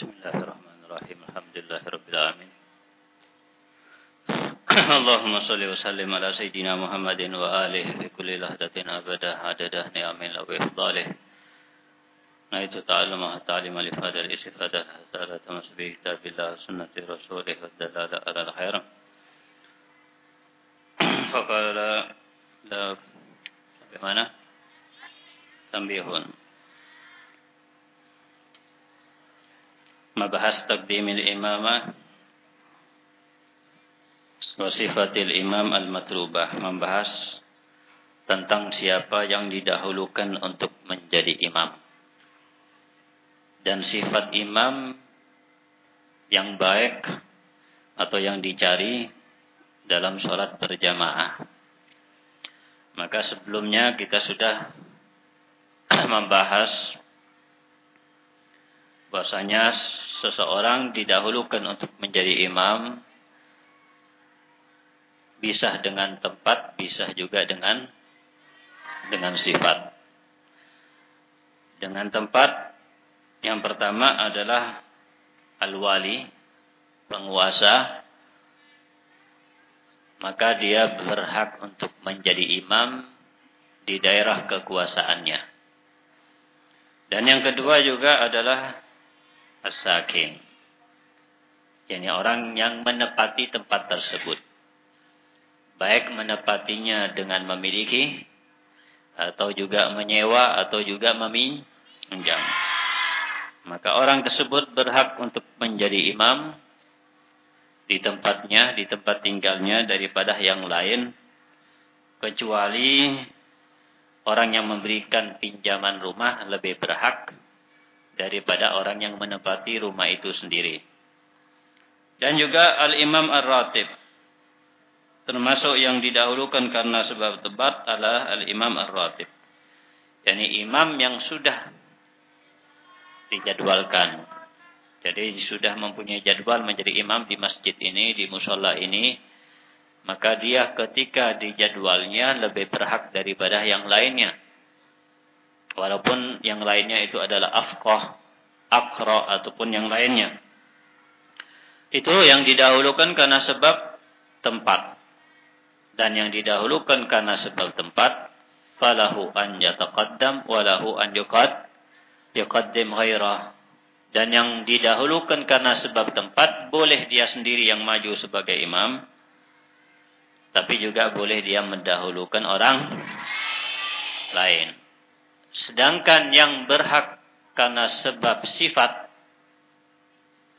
بسم الله الرحمن الرحيم الحمد لله رب العالمين اللهم صل وسلم على سيدنا محمد وآله في كل لحظة أبدا عدد نعم الله وإفضاله نهيت تعلم تعليم الإفادة الاستفادة رسالة مسبه كتاب الله سنة رسوله والدلالة على الخير فقال لا لا bagaimana Mabahas takdimil imamah Wasifatil imam al-matrubah Membahas tentang siapa yang didahulukan untuk menjadi imam Dan sifat imam yang baik atau yang dicari dalam sholat berjamaah. Maka sebelumnya kita sudah membahas bahasanya seseorang didahulukan untuk menjadi imam bisa dengan tempat, bisa juga dengan dengan sifat. Dengan tempat yang pertama adalah al-wali, penguasa, maka dia berhak untuk menjadi imam di daerah kekuasaannya. Dan yang kedua juga adalah as-sakin. Yani orang yang menepati tempat tersebut. Baik menepatinya dengan memiliki atau juga menyewa atau juga meminjam. Maka orang tersebut berhak untuk menjadi imam di tempatnya, di tempat tinggalnya daripada yang lain kecuali orang yang memberikan pinjaman rumah lebih berhak daripada orang yang menempati rumah itu sendiri. Dan juga Al-Imam Ar-Ratib. Termasuk yang didahulukan karena sebab tebat adalah Al-Imam Ar-Ratib. Yani imam yang sudah dijadwalkan. Jadi sudah mempunyai jadwal menjadi imam di masjid ini, di musola ini. Maka dia ketika dijadwalnya lebih berhak daripada yang lainnya. Walaupun yang lainnya itu adalah afqah, akra ataupun yang lainnya. Itu yang didahulukan karena sebab tempat. Dan yang didahulukan karena sebab tempat, falahu an yataqaddam walahu an yuqad yuqaddim ghairah. Dan yang didahulukan karena sebab tempat, boleh dia sendiri yang maju sebagai imam. Tapi juga boleh dia mendahulukan orang lain. Sedangkan yang berhak karena sebab sifat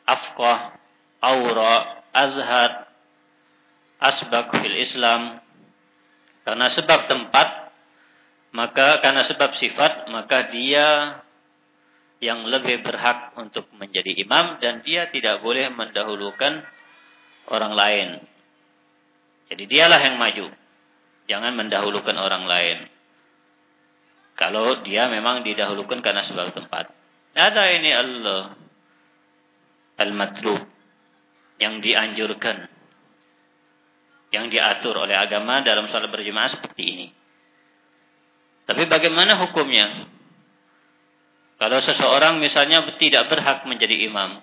afqah, aura, azhar, asbak fil Islam karena sebab tempat maka karena sebab sifat maka dia yang lebih berhak untuk menjadi imam dan dia tidak boleh mendahulukan orang lain. Jadi dialah yang maju. Jangan mendahulukan orang lain. Kalau dia memang didahulukan karena sebab tempat. Ada ini Allah al-matlub yang dianjurkan yang diatur oleh agama dalam salat berjemaah seperti ini. Tapi bagaimana hukumnya? Kalau seseorang misalnya tidak berhak menjadi imam.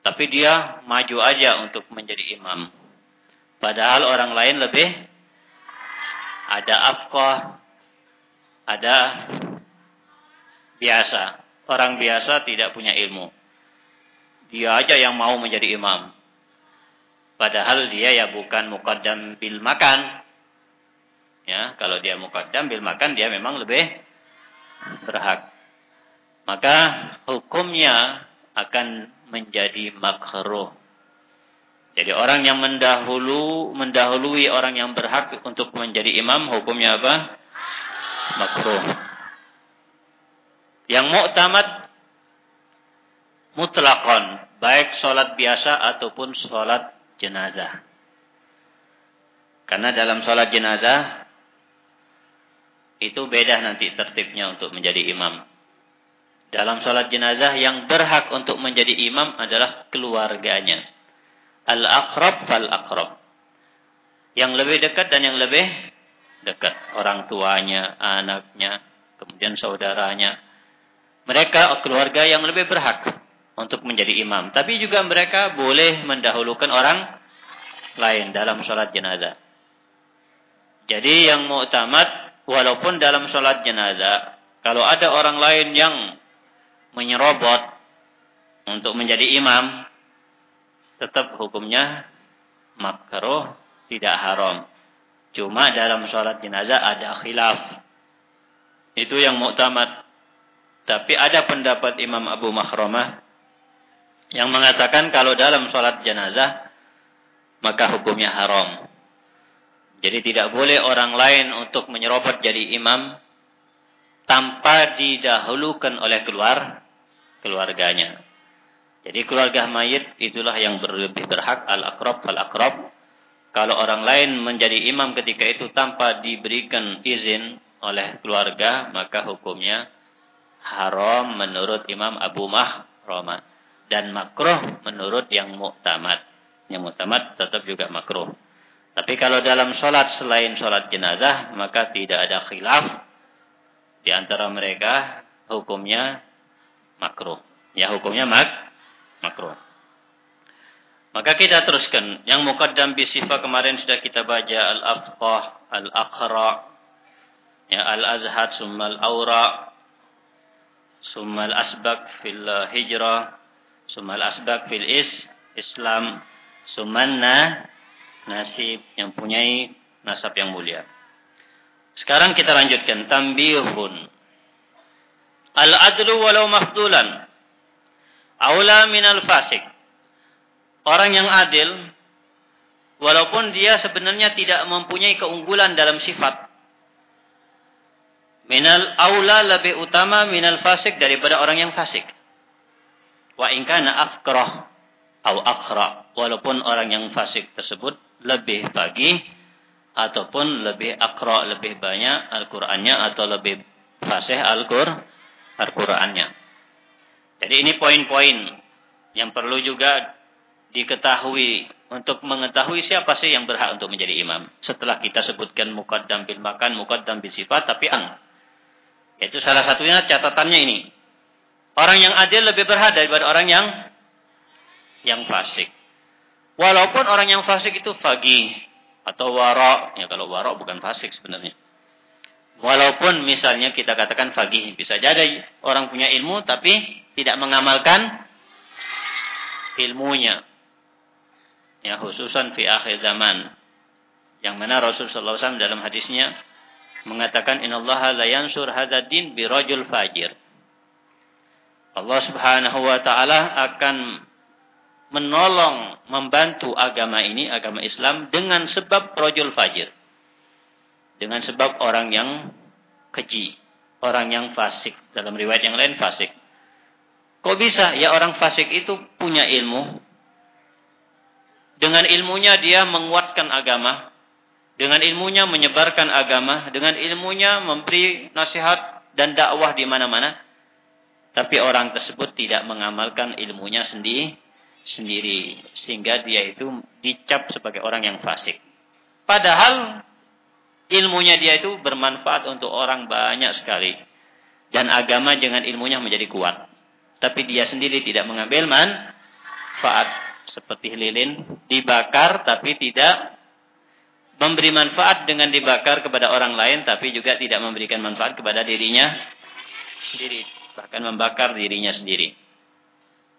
Tapi dia maju aja untuk menjadi imam. Padahal orang lain lebih ada afqah, ada biasa. Orang biasa tidak punya ilmu. Dia aja yang mau menjadi imam. Padahal dia ya bukan mukaddam bil makan. Ya, kalau dia mukaddam bil makan dia memang lebih berhak. Maka hukumnya akan menjadi makruh. Jadi orang yang mendahulu mendahului orang yang berhak untuk menjadi imam hukumnya apa? Makruh. Yang muktamad mutlakon, baik sholat biasa ataupun sholat jenazah. Karena dalam sholat jenazah itu beda nanti tertibnya untuk menjadi imam. Dalam sholat jenazah yang berhak untuk menjadi imam adalah keluarganya. Al-akrab fal-akrab. Yang lebih dekat dan yang lebih dekat orang tuanya, anaknya, kemudian saudaranya. mereka keluarga yang lebih berhak untuk menjadi imam. Tapi juga mereka boleh mendahulukan orang lain dalam sholat jenazah. Jadi yang mu'tamad, walaupun dalam sholat jenazah, kalau ada orang lain yang menyerobot untuk menjadi imam, tetap hukumnya makruh, tidak haram. Cuma dalam sholat jenazah ada khilaf. Itu yang mu'tamad. Tapi ada pendapat Imam Abu Mahramah yang mengatakan kalau dalam sholat jenazah maka hukumnya haram. Jadi tidak boleh orang lain untuk menyerobot jadi imam tanpa didahulukan oleh keluar keluarganya. Jadi keluarga mayit itulah yang lebih berhak al-akrab fal-akrab. Kalau orang lain menjadi imam ketika itu tanpa diberikan izin oleh keluarga, maka hukumnya haram menurut Imam Abu Mahramah dan makruh menurut yang muktamad. Yang muktamad tetap juga makruh. Tapi kalau dalam sholat selain sholat jenazah, maka tidak ada khilaf di antara mereka hukumnya makruh. Ya hukumnya mak makruh. Maka kita teruskan. Yang mukaddam bisifa kemarin sudah kita baca al-afqah, al-aqra, ya al-azhad, summa al-awra, summa al-asbaq fil hijrah, summa al-asbaq fil is, Islam, summa nasib yang punya nasab yang mulia. Sekarang kita lanjutkan tambihun. Al-adlu walau mafdulan. Aula minal fasik. Orang yang adil walaupun dia sebenarnya tidak mempunyai keunggulan dalam sifat. Minal aula lebih utama minal fasik daripada orang yang fasik. Wa in kana afqarah atau akhra walaupun orang yang fasik tersebut lebih pagi ataupun lebih akra lebih banyak Al-Qur'annya atau lebih fasih Al-Qur'an Al-Qur'annya. Jadi ini poin-poin yang perlu juga diketahui untuk mengetahui siapa sih yang berhak untuk menjadi imam. Setelah kita sebutkan muqaddam bil makan, muqaddam bil sifat, tapi an. Itu salah satunya catatannya ini. Orang yang adil lebih berhak daripada orang yang yang fasik. Walaupun orang yang fasik itu fagih atau warok, ya kalau warok bukan fasik sebenarnya. Walaupun misalnya kita katakan fagih, bisa jadi orang punya ilmu tapi tidak mengamalkan ilmunya. Ya khususan fi akhir zaman. Yang mana Rasulullah SAW dalam hadisnya mengatakan innallaha la yansur hadzal din bi rajul fajir. Allah Subhanahu wa taala akan menolong, membantu agama ini, agama Islam dengan sebab rojul fajir. Dengan sebab orang yang keji, orang yang fasik. Dalam riwayat yang lain fasik. Kok bisa ya orang fasik itu punya ilmu? Dengan ilmunya dia menguatkan agama. Dengan ilmunya menyebarkan agama. Dengan ilmunya memberi nasihat dan dakwah di mana-mana. Tapi orang tersebut tidak mengamalkan ilmunya sendiri sendiri sehingga dia itu dicap sebagai orang yang fasik. Padahal ilmunya dia itu bermanfaat untuk orang banyak sekali dan agama dengan ilmunya menjadi kuat. Tapi dia sendiri tidak mengambil manfaat seperti lilin dibakar tapi tidak memberi manfaat dengan dibakar kepada orang lain tapi juga tidak memberikan manfaat kepada dirinya sendiri bahkan membakar dirinya sendiri.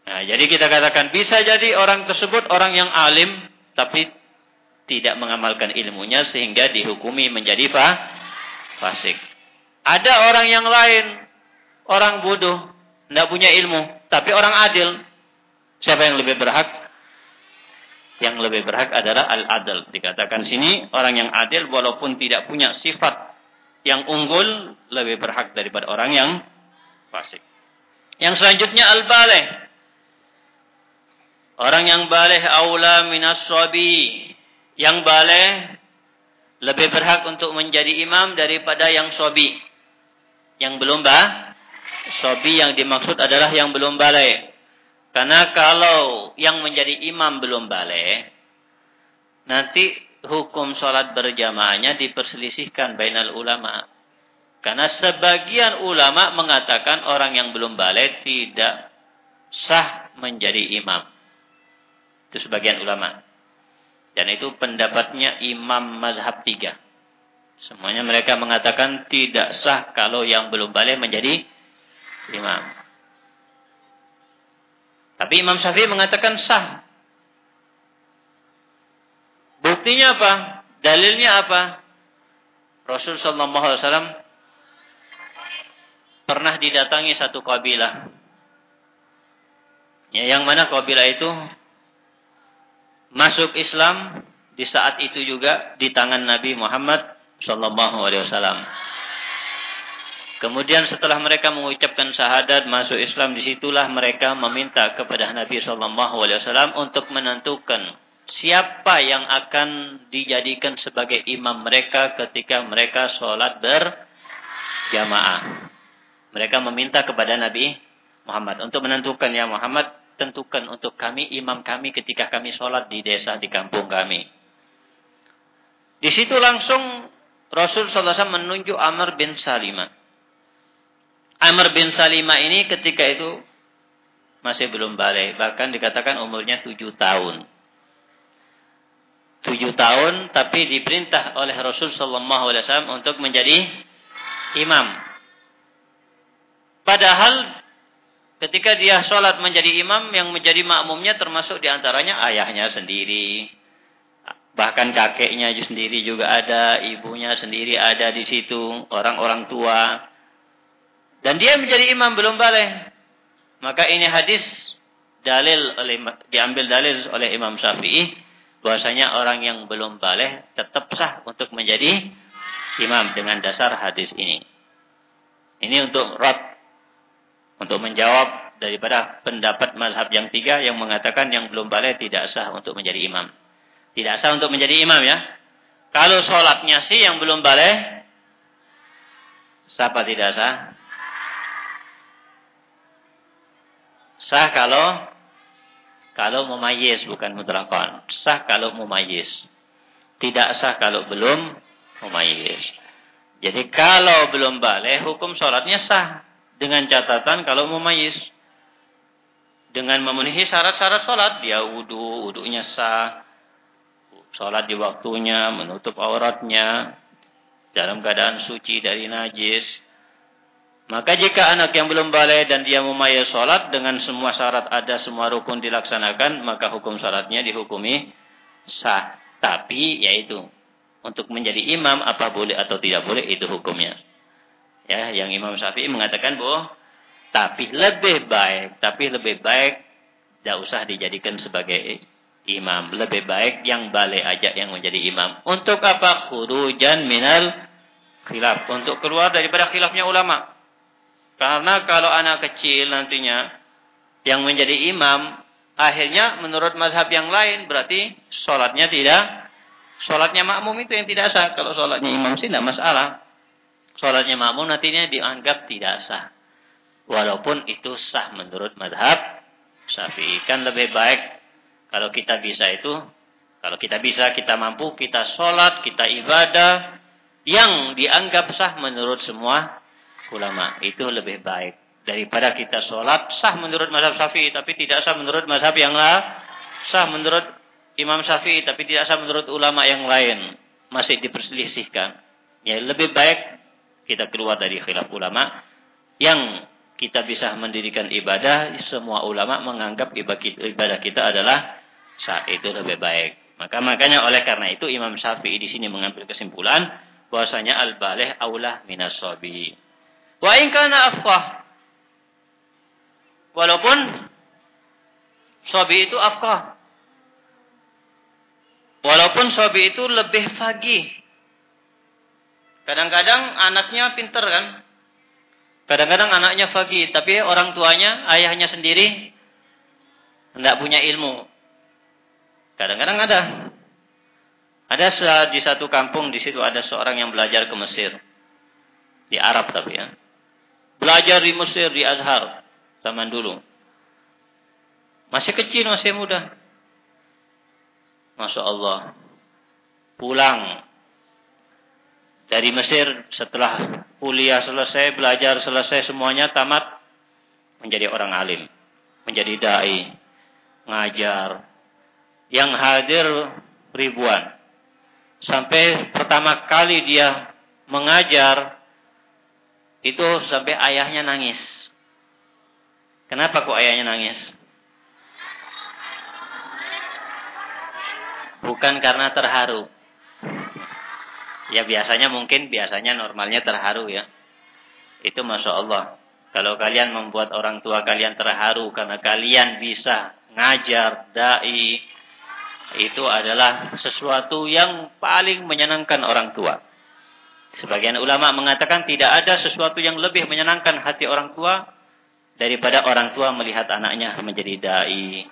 Nah, jadi kita katakan bisa jadi orang tersebut orang yang alim tapi tidak mengamalkan ilmunya sehingga dihukumi menjadi fa fasik. Ada orang yang lain, orang bodoh, tidak punya ilmu, tapi orang adil. Siapa yang lebih berhak? Yang lebih berhak adalah al-adil. Dikatakan sini orang yang adil walaupun tidak punya sifat yang unggul lebih berhak daripada orang yang fasik. Yang selanjutnya al-baleh. Orang yang baleh aula minas sobi. Yang baleh lebih berhak untuk menjadi imam daripada yang sobi. Yang belum bah. Sobi yang dimaksud adalah yang belum baleh. Karena kalau yang menjadi imam belum baleh. Nanti hukum sholat berjamaahnya diperselisihkan bainal ulama. Karena sebagian ulama mengatakan orang yang belum balik tidak sah menjadi imam. Itu sebagian ulama. Dan itu pendapatnya imam mazhab tiga. Semuanya mereka mengatakan tidak sah kalau yang belum balik menjadi imam. Tapi Imam Syafi'i mengatakan sah. Buktinya apa? Dalilnya apa? Rasul sallallahu alaihi wasallam pernah didatangi satu kabilah. Ya, yang mana kabilah itu masuk Islam di saat itu juga di tangan Nabi Muhammad sallallahu alaihi wasallam. Kemudian setelah mereka mengucapkan syahadat masuk Islam di situlah mereka meminta kepada Nabi sallallahu alaihi wasallam untuk menentukan siapa yang akan dijadikan sebagai imam mereka ketika mereka sholat berjamaah. Mereka meminta kepada Nabi Muhammad untuk menentukan ya Muhammad tentukan untuk kami imam kami ketika kami sholat di desa di kampung kami. Di situ langsung Rasul SAW menunjuk Amr bin Salimah. Amr bin Salimah ini ketika itu masih belum balik. Bahkan dikatakan umurnya tujuh tahun tujuh tahun tapi diperintah oleh Rasul Sallallahu Alaihi Wasallam untuk menjadi imam. Padahal ketika dia sholat menjadi imam yang menjadi makmumnya termasuk di antaranya ayahnya sendiri. Bahkan kakeknya sendiri juga ada, ibunya sendiri ada di situ, orang-orang tua. Dan dia menjadi imam belum balik. Maka ini hadis dalil oleh diambil dalil oleh Imam Syafi'i bahwasanya orang yang belum balik tetap sah untuk menjadi imam dengan dasar hadis ini. Ini untuk rot untuk menjawab daripada pendapat mazhab yang tiga yang mengatakan yang belum balik tidak sah untuk menjadi imam. Tidak sah untuk menjadi imam ya. Kalau sholatnya sih yang belum balik, siapa tidak sah? Sah kalau kalau mumayyiz bukan mutlakon. Sah kalau mumayyiz. Tidak sah kalau belum mumayyiz. Jadi kalau belum balik hukum sholatnya sah. Dengan catatan kalau mumayyiz. Dengan memenuhi syarat-syarat sholat. Dia wudhu, wudhunya sah. Sholat di waktunya, menutup auratnya. Dalam keadaan suci dari najis maka jika anak yang belum balik dan dia memayar sholat dengan semua syarat ada, semua rukun dilaksanakan, maka hukum sholatnya dihukumi sah. Tapi yaitu untuk menjadi imam apa boleh atau tidak boleh itu hukumnya. Ya, yang Imam Syafi'i mengatakan bahwa tapi lebih baik, tapi lebih baik tidak usah dijadikan sebagai imam. Lebih baik yang balik aja yang menjadi imam. Untuk apa? Khurujan minal khilaf. Untuk keluar daripada khilafnya ulama. Karena kalau anak kecil nantinya yang menjadi imam, akhirnya menurut mazhab yang lain berarti sholatnya tidak, sholatnya makmum itu yang tidak sah. Kalau sholatnya imam sih tidak masalah. Sholatnya makmum nantinya dianggap tidak sah. Walaupun itu sah menurut mazhab syafi'i. Kan lebih baik kalau kita bisa itu, kalau kita bisa, kita mampu, kita sholat, kita ibadah, yang dianggap sah menurut semua ulama. Itu lebih baik. Daripada kita sholat sah menurut mazhab syafi'i tapi tidak sah menurut mazhab yang lain. Sah menurut Imam Syafi'i tapi tidak sah menurut ulama yang lain. Masih diperselisihkan. Ya lebih baik kita keluar dari khilaf ulama yang kita bisa mendirikan ibadah, semua ulama menganggap ibadah kita adalah sah. Itu lebih baik. Maka makanya oleh karena itu Imam Syafi'i di sini mengambil kesimpulan bahwasanya al-balih aulah minas sabi. Wa in kana afqah. Walaupun sobi itu afqah. Walaupun sobi itu lebih fagih. Kadang-kadang anaknya pinter kan. Kadang-kadang anaknya fagih. Tapi orang tuanya, ayahnya sendiri, tidak punya ilmu. Kadang-kadang ada. Ada di satu kampung, di situ ada seorang yang belajar ke Mesir. Di Arab tapi ya. Belajar di Mesir, di Azhar. Zaman dulu. Masih kecil, masih muda. Masya Allah. Pulang. dari Mesir setelah kuliah selesai, belajar selesai semuanya tamat menjadi orang alim, menjadi dai, ngajar. Yang hadir ribuan. Sampai pertama kali dia mengajar itu sampai ayahnya nangis. Kenapa kok ayahnya nangis? Bukan karena terharu. Ya biasanya mungkin biasanya normalnya terharu ya. Itu masya Allah. Kalau kalian membuat orang tua kalian terharu karena kalian bisa ngajar, dai, itu adalah sesuatu yang paling menyenangkan orang tua. Sebagian ulama mengatakan tidak ada sesuatu yang lebih menyenangkan hati orang tua daripada orang tua melihat anaknya menjadi dai.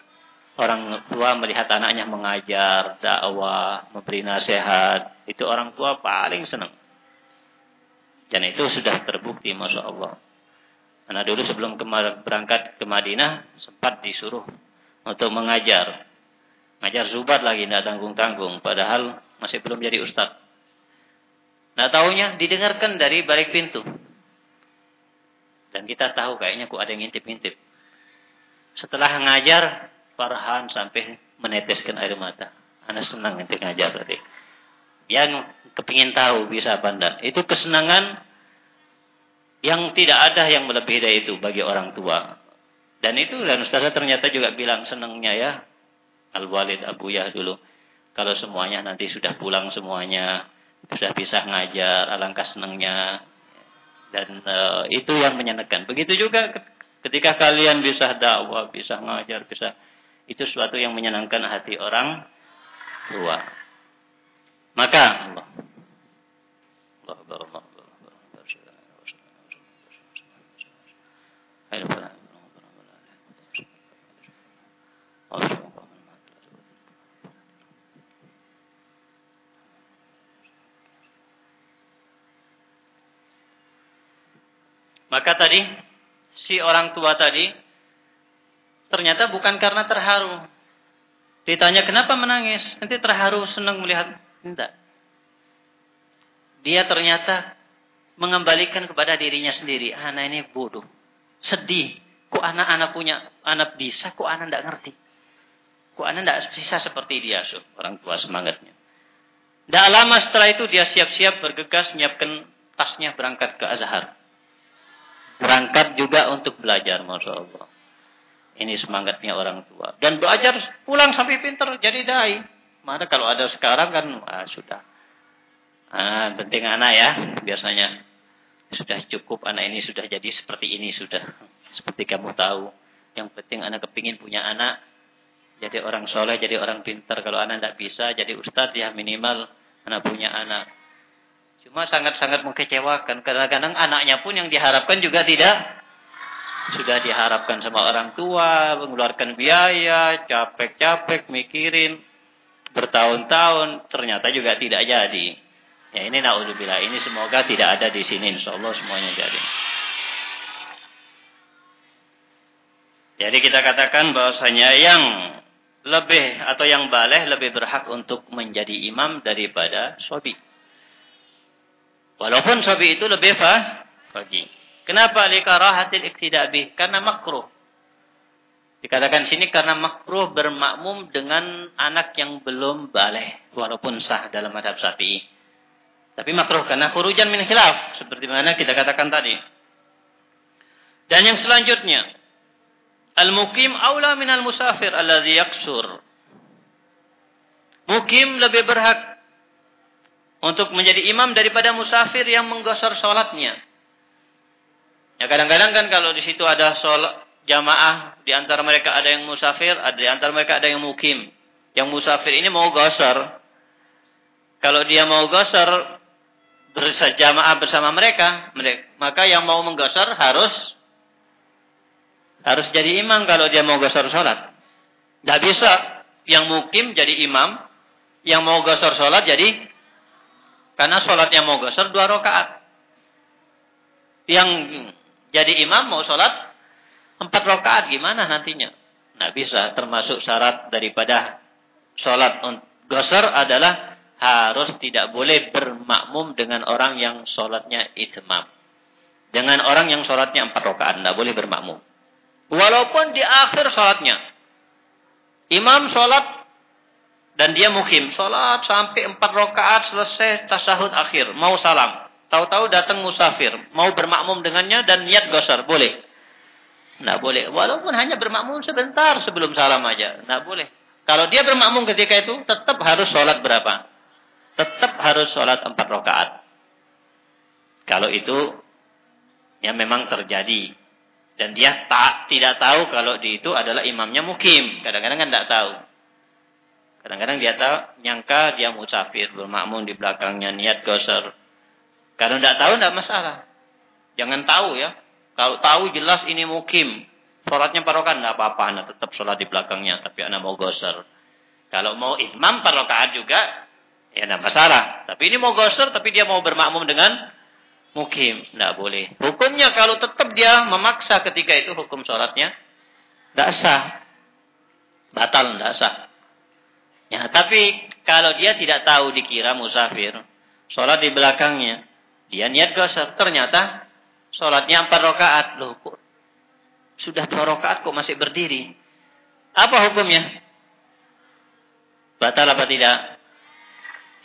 Orang tua melihat anaknya mengajar, dakwah, memberi nasihat. Itu orang tua paling senang. Dan itu sudah terbukti, Masya Allah. Karena dulu sebelum berangkat ke Madinah, sempat disuruh untuk mengajar. Ngajar zubat lagi, tidak tanggung-tanggung. Padahal masih belum jadi ustadz. Nah tahunya didengarkan dari balik pintu. Dan kita tahu kayaknya kok ada yang ngintip-ngintip. Setelah ngajar, Farhan sampai meneteskan air mata. Anak senang nanti ngajar tadi. Yang kepingin tahu bisa apa. Itu kesenangan yang tidak ada yang melebihi dari itu bagi orang tua. Dan itu dan Ustazah ternyata juga bilang senangnya ya. Al-Walid Abu Yah dulu. Kalau semuanya nanti sudah pulang semuanya sudah bisa ngajar, alangkah senangnya. Dan uh, itu yang menyenangkan. Begitu juga ketika kalian bisa dakwah, bisa ngajar, bisa itu sesuatu yang menyenangkan hati orang tua. Maka Allah Allah Allah Maka tadi si orang tua tadi ternyata bukan karena terharu. Ditanya kenapa menangis? Nanti terharu senang melihat. Tidak. Dia ternyata mengembalikan kepada dirinya sendiri. Anak ini bodoh. Sedih. Kok anak-anak punya anak bisa, kok anak tidak ngerti. Kok anak tidak bisa seperti dia. So, orang tua semangatnya. Tidak lama setelah itu dia siap-siap bergegas menyiapkan tasnya berangkat ke Azhar. Berangkat juga untuk belajar, Masya Allah. Ini semangatnya orang tua. Dan belajar pulang sampai pinter, jadi dai. Mana kalau ada sekarang kan, ah, sudah. Ah, penting anak ya, biasanya. Sudah cukup, anak ini sudah jadi seperti ini, sudah. Seperti kamu tahu. Yang penting anak kepingin punya anak. Jadi orang soleh, jadi orang pintar. Kalau anak tidak bisa, jadi ustadz ya minimal anak punya anak. Cuma sangat-sangat mengecewakan. Kadang-kadang anaknya pun yang diharapkan juga tidak. Sudah diharapkan sama orang tua, mengeluarkan biaya, capek-capek, mikirin. Bertahun-tahun, ternyata juga tidak jadi. Ya ini na'udzubillah. Ini semoga tidak ada di sini. Insya Allah semuanya jadi. Jadi kita katakan bahwasanya yang lebih atau yang baleh lebih berhak untuk menjadi imam daripada sobi. Walaupun sabi itu lebih fah, pagi. Kenapa likarahatil iktidak bih? Karena makruh. Dikatakan sini karena makruh bermakmum dengan anak yang belum baleh. Walaupun sah dalam madhab syafi'i. Tapi makruh karena hurujan min khilaf. Seperti mana kita katakan tadi. Dan yang selanjutnya. Al-mukim awla minal musafir alladhi yaksur. Mukim lebih berhak untuk menjadi imam daripada musafir yang menggosor sholatnya. Ya kadang-kadang kan kalau di situ ada sholat jamaah, di antara mereka ada yang musafir, ada di antara mereka ada yang mukim. Yang musafir ini mau gosor. Kalau dia mau gosor berjamaah bersama mereka, maka yang mau menggosor harus harus jadi imam kalau dia mau gosor sholat. Tidak bisa yang mukim jadi imam, yang mau gosor sholat jadi karena sholatnya mau gosor dua rakaat. Yang jadi imam mau sholat empat rakaat gimana nantinya? Nah bisa termasuk syarat daripada sholat gosor adalah harus tidak boleh bermakmum dengan orang yang sholatnya itmam. Dengan orang yang sholatnya empat rakaat, tidak boleh bermakmum. Walaupun di akhir sholatnya. Imam sholat dan dia mukim. Sholat sampai empat rakaat selesai tasahud akhir. Mau salam. Tahu-tahu datang musafir. Mau bermakmum dengannya dan niat gosar. Boleh. Tidak boleh. Walaupun hanya bermakmum sebentar sebelum salam aja. Tidak boleh. Kalau dia bermakmum ketika itu, tetap harus sholat berapa? Tetap harus sholat empat rakaat. Kalau itu, ya memang terjadi. Dan dia tak tidak tahu kalau di itu adalah imamnya mukim. Kadang-kadang kan tidak tahu. Kadang-kadang dia tahu, nyangka dia musafir, bermakmum di belakangnya, niat gosor. Kalau tidak tahu, tidak masalah. Jangan tahu ya. Kalau tahu jelas ini mukim. Sholatnya parokan, tidak apa-apa. Anda tetap sholat di belakangnya. Tapi anda mau gosor. Kalau mau imam parokaan juga, ya tidak masalah. Tapi ini mau gosor, tapi dia mau bermakmum dengan mukim. Tidak boleh. Hukumnya kalau tetap dia memaksa ketika itu hukum sholatnya. Tidak sah. Batal, tidak sah. Ya, tapi kalau dia tidak tahu dikira musafir. Sholat di belakangnya. Dia niat gosor. Ternyata sholatnya empat rakaat. Loh, kok sudah dua rakaat kok masih berdiri? Apa hukumnya? Batal apa tidak?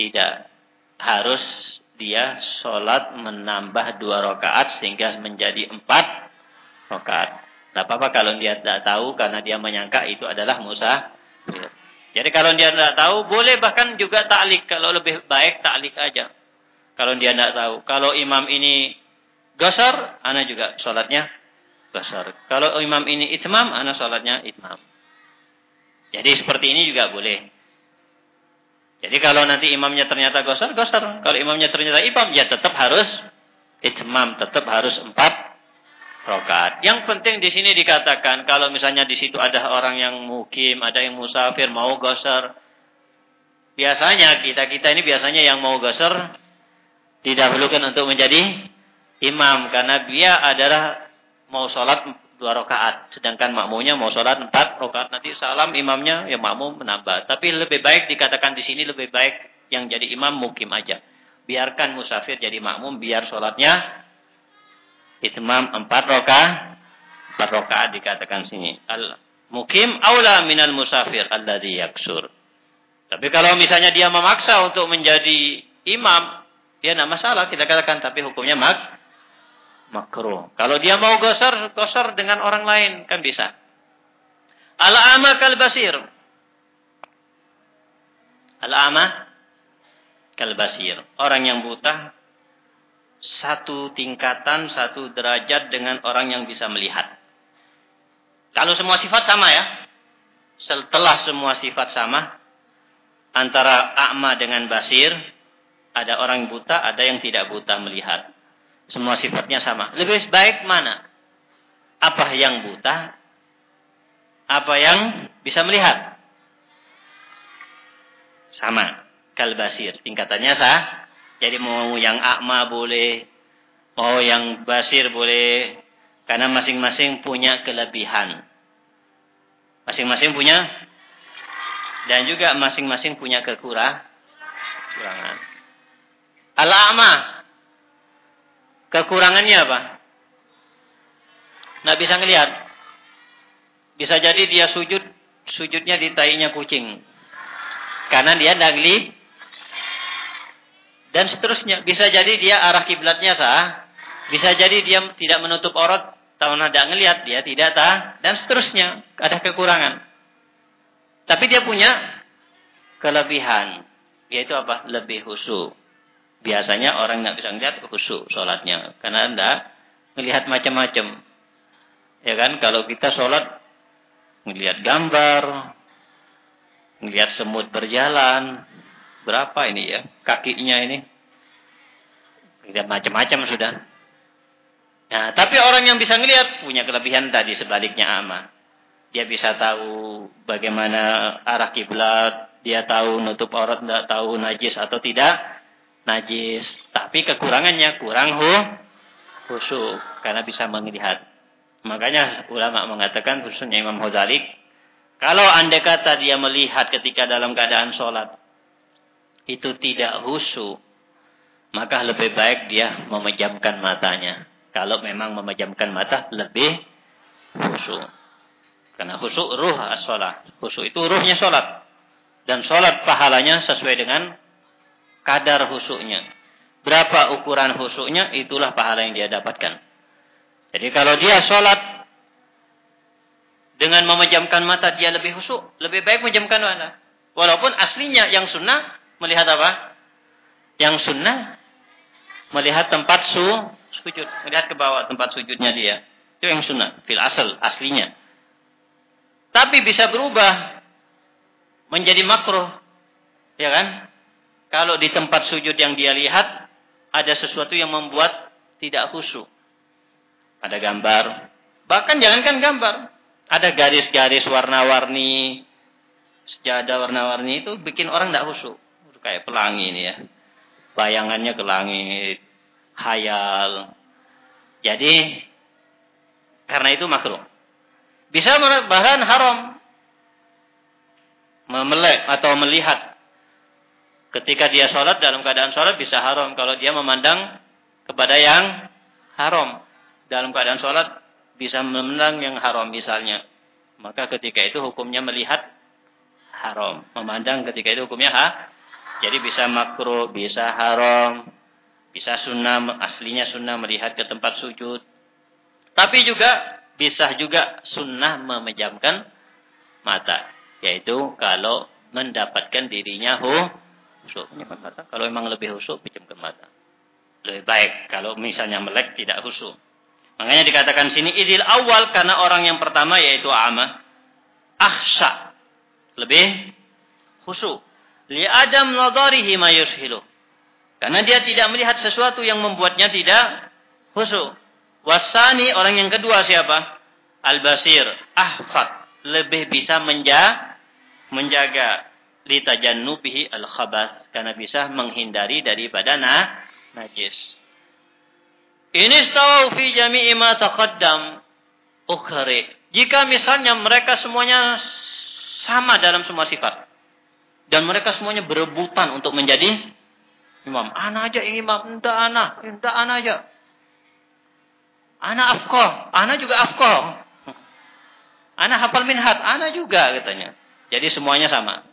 Tidak. Harus dia sholat menambah dua rakaat sehingga menjadi empat rakaat. Tidak apa-apa kalau dia tidak tahu karena dia menyangka itu adalah Musa. Jadi kalau dia tidak tahu, boleh bahkan juga taklik. Kalau lebih baik taklik aja. Kalau dia tidak tahu. Kalau imam ini gosar, anak juga sholatnya gosar. Kalau imam ini itmam, anak sholatnya itmam. Jadi seperti ini juga boleh. Jadi kalau nanti imamnya ternyata gosar, gosar. Kalau imamnya ternyata imam, ya tetap harus itmam, tetap harus empat rokat. Yang penting di sini dikatakan kalau misalnya di situ ada orang yang mukim, ada yang musafir mau gosar. Biasanya kita kita ini biasanya yang mau gosar didahulukan untuk menjadi imam karena dia adalah mau sholat dua rakaat, sedangkan makmumnya mau sholat empat rakaat. Nanti salam imamnya ya makmum menambah. Tapi lebih baik dikatakan di sini lebih baik yang jadi imam mukim aja. Biarkan musafir jadi makmum, biar sholatnya itmam empat rakaat, empat rakaat dikatakan sini. Al mukim aula minal musafir alladhi yaksur. Tapi kalau misalnya dia memaksa untuk menjadi imam, ya tidak masalah kita katakan. Tapi hukumnya mak makruh. Kalau dia mau gosar, gosar dengan orang lain kan bisa. Al-ama kal basir. Al-ama kal basir. Orang yang buta satu tingkatan, satu derajat dengan orang yang bisa melihat. Kalau semua sifat sama ya. Setelah semua sifat sama, antara a'ma dengan basir, ada orang buta, ada yang tidak buta melihat. Semua sifatnya sama. Lebih baik mana? Apa yang buta? Apa yang bisa melihat? Sama. Kalbasir. Tingkatannya sah. Jadi mau yang akma boleh. Mau yang basir boleh. Karena masing-masing punya kelebihan. Masing-masing punya. Dan juga masing-masing punya kekurangan. Al-a'ma Kekurangannya apa? Nggak bisa ngelihat. Bisa jadi dia sujud, sujudnya di tainya kucing. Karena dia dagli. Dan seterusnya. Bisa jadi dia arah kiblatnya sah. Bisa jadi dia tidak menutup aurat. Tahu nada ngelihat dia tidak tah. Dan seterusnya. Ada kekurangan. Tapi dia punya kelebihan. Yaitu apa? Lebih khusyuk. Biasanya orang nggak bisa ngelihat khusyuk sholatnya. Karena anda melihat macam-macam. Ya kan, kalau kita sholat melihat gambar, melihat semut berjalan, berapa ini ya, kakinya ini. Lihat macam-macam sudah. Nah, tapi orang yang bisa ngelihat punya kelebihan tadi sebaliknya ama. Dia bisa tahu bagaimana arah kiblat, dia tahu nutup aurat, tidak tahu najis atau tidak najis. Tapi kekurangannya kurang hu, khusyuk. Karena bisa melihat. Makanya ulama mengatakan khususnya Imam Ghazali. Kalau anda kata dia melihat ketika dalam keadaan sholat. Itu tidak husu, maka lebih baik dia memejamkan matanya. Kalau memang memejamkan mata lebih husu. Karena husu ruh as-sholat. Husu itu ruhnya sholat. Dan sholat pahalanya sesuai dengan kadar husuknya. Berapa ukuran husuknya, itulah pahala yang dia dapatkan. Jadi kalau dia sholat dengan memejamkan mata, dia lebih husuk. Lebih baik memejamkan mata. Walaupun aslinya yang sunnah melihat apa? Yang sunnah melihat tempat su, sujud. Melihat ke bawah tempat sujudnya dia. Itu yang sunnah. Fil asal, aslinya. Tapi bisa berubah menjadi makruh. Ya kan? Kalau di tempat sujud yang dia lihat, ada sesuatu yang membuat tidak khusyuk. Ada gambar. Bahkan jangankan gambar. Ada garis-garis warna-warni. Sejadah warna-warni itu bikin orang tidak khusyuk. Kayak pelangi ini ya. Bayangannya ke langit. Hayal. Jadi, karena itu makruh. Bisa bahkan haram. Memelek atau melihat Ketika dia sholat dalam keadaan sholat bisa haram kalau dia memandang kepada yang haram. Dalam keadaan sholat bisa memandang yang haram misalnya. Maka ketika itu hukumnya melihat haram. Memandang ketika itu hukumnya ha. Jadi bisa makruh, bisa haram, bisa sunnah, aslinya sunnah melihat ke tempat sujud. Tapi juga bisa juga sunnah memejamkan mata. Yaitu kalau mendapatkan dirinya hu Husuk. Kalau memang lebih husuk, pejamkan mata. Lebih baik. Kalau misalnya melek, tidak husuk. Makanya dikatakan sini, idil awal karena orang yang pertama yaitu ama. Ahsya. Lebih husuk. Li adam nadarihi ma yushilu. Karena dia tidak melihat sesuatu yang membuatnya tidak husuk. Wasani orang yang kedua siapa? Al-basir. Ahfad. Lebih bisa menja menjaga litajannubihi al-khabas karena bisa menghindari daripada na najis. Ini stawau fi jami'i ma taqaddam ukhri. Jika misalnya mereka semuanya sama dalam semua sifat dan mereka semuanya berebutan untuk menjadi imam. Ana aja yang imam, enggak ana, enggak ana aja. Ana afqah, ana juga afqah. Ana hafal minhat, ana juga katanya. Jadi semuanya sama.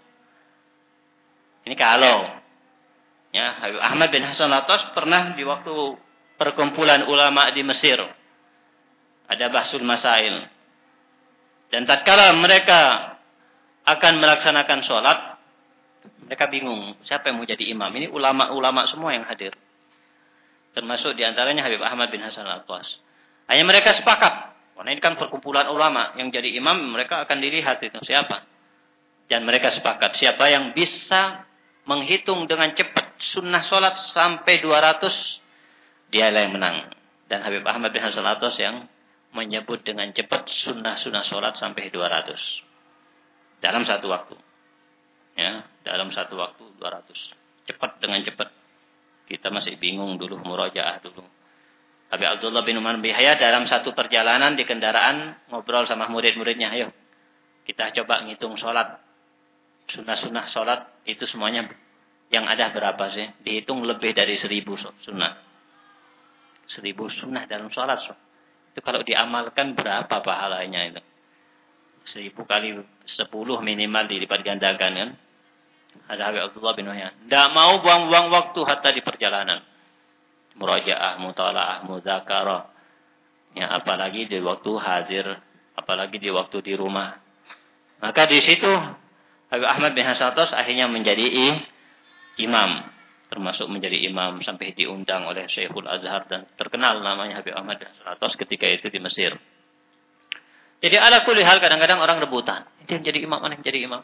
Ini kalau ya Habib Ahmad bin Hasan Atas pernah di waktu perkumpulan ulama di Mesir ada bahsul masail. Dan tatkala mereka akan melaksanakan sholat, mereka bingung siapa yang mau jadi imam. Ini ulama-ulama semua yang hadir. Termasuk di antaranya Habib Ahmad bin Hasan Al-Atwas. Hanya mereka sepakat. Karena ini kan perkumpulan ulama. Yang jadi imam mereka akan dilihat itu siapa. Dan mereka sepakat siapa yang bisa menghitung dengan cepat sunnah sholat sampai 200, dialah yang menang. Dan Habib Ahmad bin Hasan Atos yang menyebut dengan cepat sunnah-sunnah sholat sampai 200. Dalam satu waktu. Ya, dalam satu waktu 200. Cepat dengan cepat. Kita masih bingung dulu, murajaah dulu. Habib Abdullah bin Umar Bihaya dalam satu perjalanan di kendaraan ngobrol sama murid-muridnya. Ayo, kita coba ngitung sholat sunnah-sunnah sholat itu semuanya yang ada berapa sih? Dihitung lebih dari seribu sunnah. Seribu sunnah dalam sholat. Itu kalau diamalkan berapa pahalanya itu? Seribu kali sepuluh minimal dilipat gandakan kan? Ada Habib Abdullah bin Wahyan. Tidak mau buang-buang waktu hatta di perjalanan. Murajaah, mutalaah, muzakarah. Ya, apalagi di waktu hadir. Apalagi di waktu di rumah. Maka di situ Habib Ahmad bin Hasatos akhirnya menjadi imam. Termasuk menjadi imam sampai diundang oleh Syekhul Azhar dan terkenal namanya Habib Ahmad bin Hasatos ketika itu di Mesir. Jadi ala kulli hal kadang-kadang orang rebutan. Itu yang jadi imam, mana yang jadi imam.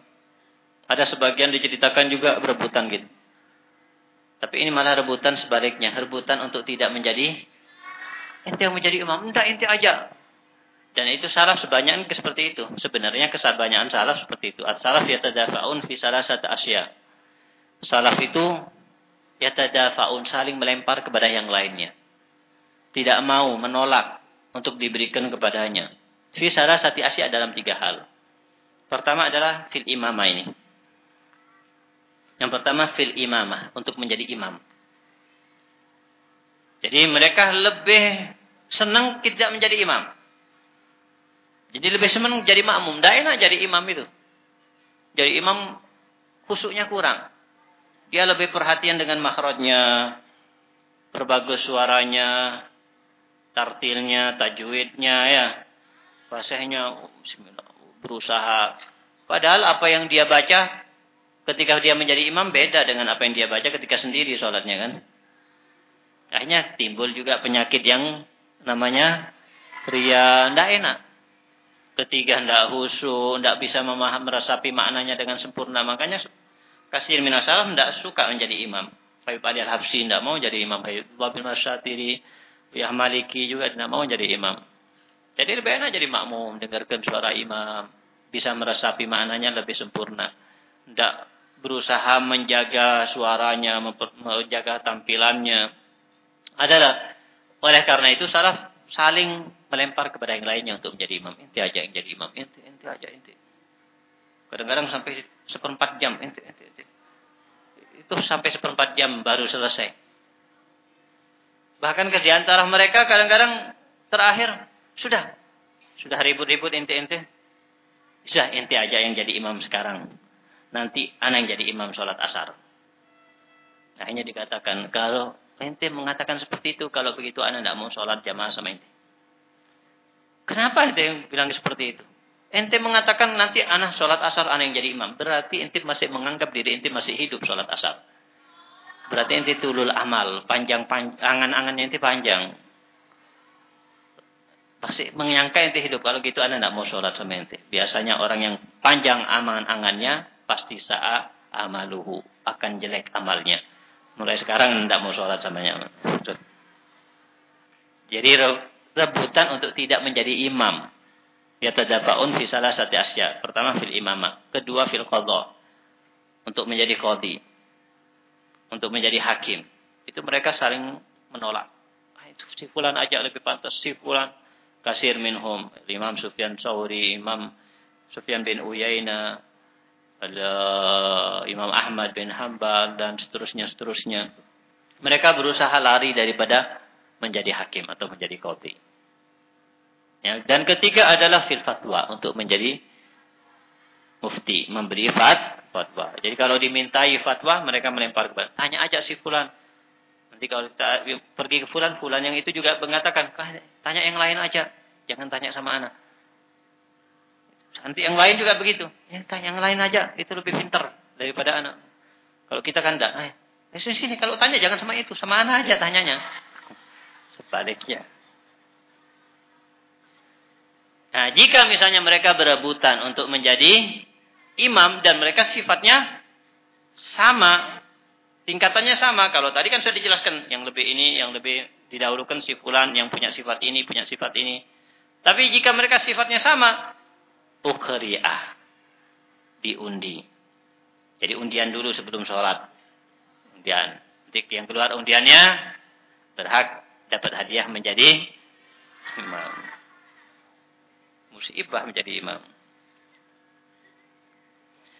Ada sebagian diceritakan juga berebutan gitu. Tapi ini malah rebutan sebaliknya. Rebutan untuk tidak menjadi ente yang menjadi imam. Entah ente aja. Dan itu salaf sebanyak seperti itu. Sebenarnya kesabanyakan salaf seperti itu. As-salaf yatadafa'un fi salah satu asya. Salaf itu yatadafa'un saling melempar kepada yang lainnya. Tidak mau menolak untuk diberikan kepadanya. Fi salah satu asya dalam tiga hal. Pertama adalah fil imamah ini. Yang pertama fil imamah, untuk menjadi imam. Jadi mereka lebih senang tidak menjadi imam. Jadi lebih senang jadi makmum. Tidak enak jadi imam itu. Jadi imam khusuknya kurang. Dia lebih perhatian dengan makhrajnya, berbagus suaranya, tartilnya, tajwidnya ya. Fasihnya berusaha. Padahal apa yang dia baca ketika dia menjadi imam beda dengan apa yang dia baca ketika sendiri sholatnya kan. Akhirnya timbul juga penyakit yang namanya ria tidak enak. Ketiga tidak husu, tidak bisa memaham merasapi maknanya dengan sempurna. Makanya kasir minasalam tidak suka menjadi imam. Habib Ali Al-Habsi mau jadi imam. Habib bin Masyatiri, Ya Maliki juga tidak mau jadi imam. Jadi lebih enak jadi makmum, dengarkan suara imam. Bisa merasapi maknanya lebih sempurna. Tidak berusaha menjaga suaranya, menjaga tampilannya. Adalah oleh karena itu salaf saling melempar kepada yang lainnya untuk menjadi imam. Inti aja yang jadi imam. Inti, inti aja, inti. Kadang-kadang sampai seperempat jam. Inti, inti, inti. Itu sampai seperempat jam baru selesai. Bahkan ke di antara mereka kadang-kadang terakhir sudah sudah ribut-ribut inti-inti. Sudah inti aja yang jadi imam sekarang. Nanti anak yang jadi imam sholat asar. Akhirnya dikatakan kalau ente mengatakan seperti itu kalau begitu anak tidak mau sholat jamaah sama ente. Kenapa ente yang bilang seperti itu? Ente mengatakan nanti anak sholat asar anak yang jadi imam. Berarti ente masih menganggap diri ente masih hidup sholat asar. Berarti ente tulul amal, panjang, panjang angan-angannya ente panjang. Pasti menyangka ente hidup. Kalau gitu anda tidak mau sholat sama ente. Biasanya orang yang panjang angan-angannya pasti saat amaluhu akan jelek amalnya. Mulai sekarang tidak mau sholat sama nya. Jadi rebutan untuk tidak menjadi imam. Ya tadabaun fi salah satu asya. Pertama fil imamah, kedua fil qadha. Untuk menjadi qadhi untuk menjadi hakim. Itu mereka saling menolak. Ah, si fulan aja lebih pantas, si fulan kasir minhum. Imam Sufyan Sauri, Imam Sufyan bin Uyaina, ada Imam Ahmad bin Hambal dan seterusnya seterusnya. Mereka berusaha lari daripada menjadi hakim atau menjadi qadhi. Ya, dan ketiga adalah fil fatwa untuk menjadi mufti, memberi fat, fatwa. Jadi kalau dimintai fatwa, mereka melempar kepada. Tanya aja si fulan. Nanti kalau kita pergi ke fulan, fulan yang itu juga mengatakan, tanya yang lain aja. Jangan tanya sama anak. Nanti yang lain juga begitu. Ya, tanya yang lain aja, itu lebih pintar daripada anak. Kalau kita kan enggak. Eh, eh sini, sini, kalau tanya jangan sama itu, sama anak aja tanyanya. Sebaliknya. Nah, jika misalnya mereka berebutan untuk menjadi imam dan mereka sifatnya sama, tingkatannya sama. Kalau tadi kan sudah dijelaskan yang lebih ini, yang lebih didahulukan si fulan yang punya sifat ini, punya sifat ini. Tapi jika mereka sifatnya sama, ukhri'ah. Diundi. Jadi undian dulu sebelum sholat. Undian. Nanti yang keluar undiannya berhak dapat hadiah menjadi imam. Musibah menjadi imam.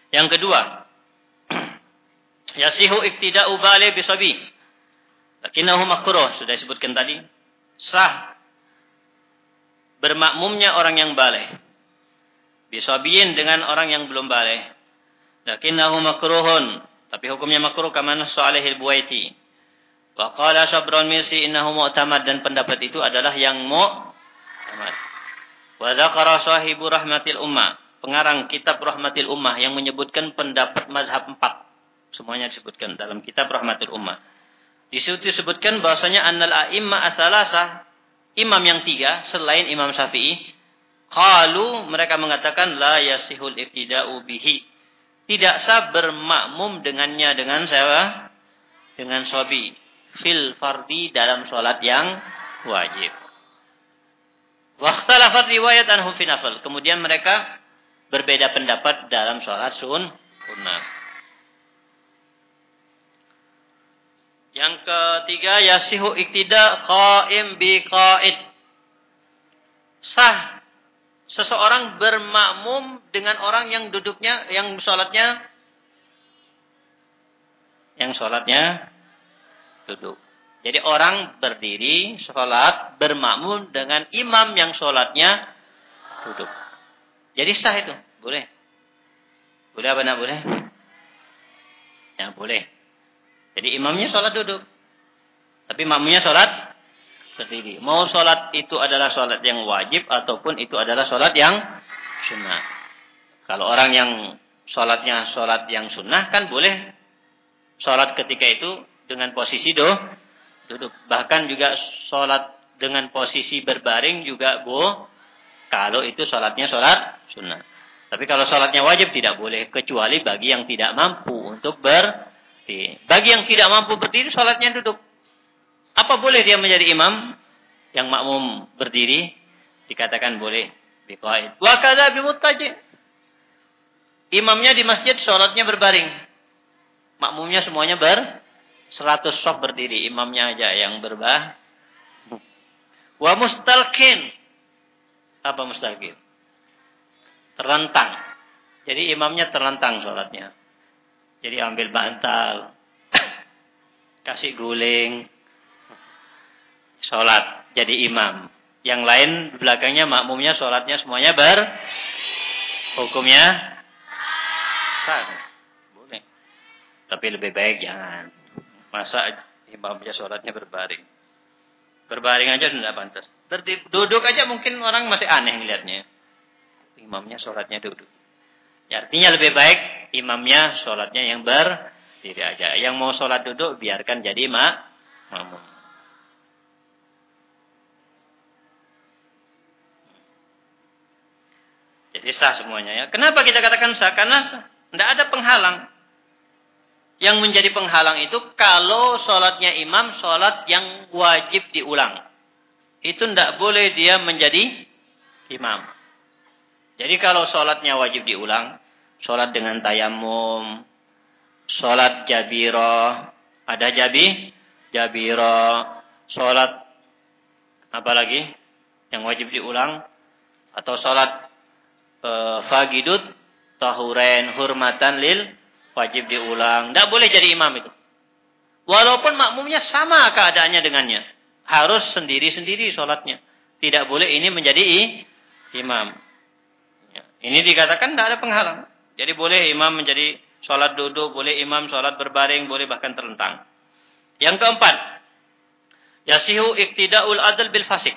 Yang kedua, yasihu iktida'u bali bisabi. Lakinahu makruh, sudah disebutkan tadi. Sah bermakmumnya orang yang balik. Bisabiyin dengan orang yang belum balik. Lakinahu makruhun, tapi hukumnya makruh kama nasu alaihi buaiti. Wa qala Sabran Mirsi innahu mu'tamad dan pendapat itu adalah yang mu'tamad. Wa dzakara sahibu rahmatil ummah pengarang kitab Rahmatil Ummah yang menyebutkan pendapat mazhab empat. Semuanya disebutkan dalam kitab Rahmatil Ummah. Di situ disebutkan bahwasanya annal a'imma asalasa imam yang tiga selain Imam Syafi'i qalu mereka mengatakan la yasihul ibtida'u bihi. Tidak sah bermakmum dengannya dengan siapa? Dengan sobi. Fil fardi dalam sholat yang wajib. Waktalafat riwayat anhu finafal. Kemudian mereka berbeda pendapat dalam sholat sun sunnah. Yang ketiga yasihu iktida qaim bi qaid. Sah seseorang bermakmum dengan orang yang duduknya yang sholatnya yang sholatnya duduk. Jadi orang berdiri sholat bermakmum dengan imam yang sholatnya duduk. Jadi sah itu, boleh. Boleh apa enggak boleh? Ya boleh. Jadi imamnya sholat duduk. Tapi makmumnya sholat berdiri. Mau sholat itu adalah sholat yang wajib ataupun itu adalah sholat yang sunnah. Kalau orang yang sholatnya sholat yang sunnah kan boleh sholat ketika itu dengan posisi do, duduk. Bahkan juga sholat dengan posisi berbaring juga bu, kalau itu sholatnya sholat sunnah. Tapi kalau sholatnya wajib tidak boleh kecuali bagi yang tidak mampu untuk berdiri. Bagi yang tidak mampu berdiri sholatnya duduk. Apa boleh dia menjadi imam yang makmum berdiri? Dikatakan boleh. Biqaid. Wa kadza bimuttaji. Imamnya di masjid sholatnya berbaring. Makmumnya semuanya ber 100 sof berdiri, imamnya aja yang berbah. Wa mustalkin. Apa mustalkin? Terlentang. Jadi imamnya terlentang sholatnya. Jadi ambil bantal. kasih guling. Sholat. Jadi imam. Yang lain belakangnya makmumnya sholatnya semuanya ber. Hukumnya sah. Boleh. Tapi lebih baik jangan. Masa imamnya sholatnya berbaring. Berbaring aja tidak pantas. Tertib, duduk aja mungkin orang masih aneh melihatnya. Imamnya sholatnya duduk. Ya, artinya lebih baik imamnya sholatnya yang berdiri aja. Yang mau sholat duduk biarkan jadi mak. Jadi sah semuanya ya. Kenapa kita katakan sah? Karena tidak ada penghalang. Yang menjadi penghalang itu kalau sholatnya imam, sholat yang wajib diulang. Itu tidak boleh dia menjadi imam. Jadi kalau sholatnya wajib diulang, sholat dengan tayamum, sholat jabiro, ada jabi, jabiro, sholat apa lagi yang wajib diulang, atau sholat fagidut, tahuren, hurmatan lil wajib diulang. Tidak boleh jadi imam itu. Walaupun makmumnya sama keadaannya dengannya. Harus sendiri-sendiri sholatnya. Tidak boleh ini menjadi imam. Ya. Ini dikatakan tidak ada penghalang. Jadi boleh imam menjadi sholat duduk, boleh imam sholat berbaring, boleh bahkan terlentang. Yang keempat. Yasihu iktida'ul adil bil fasik.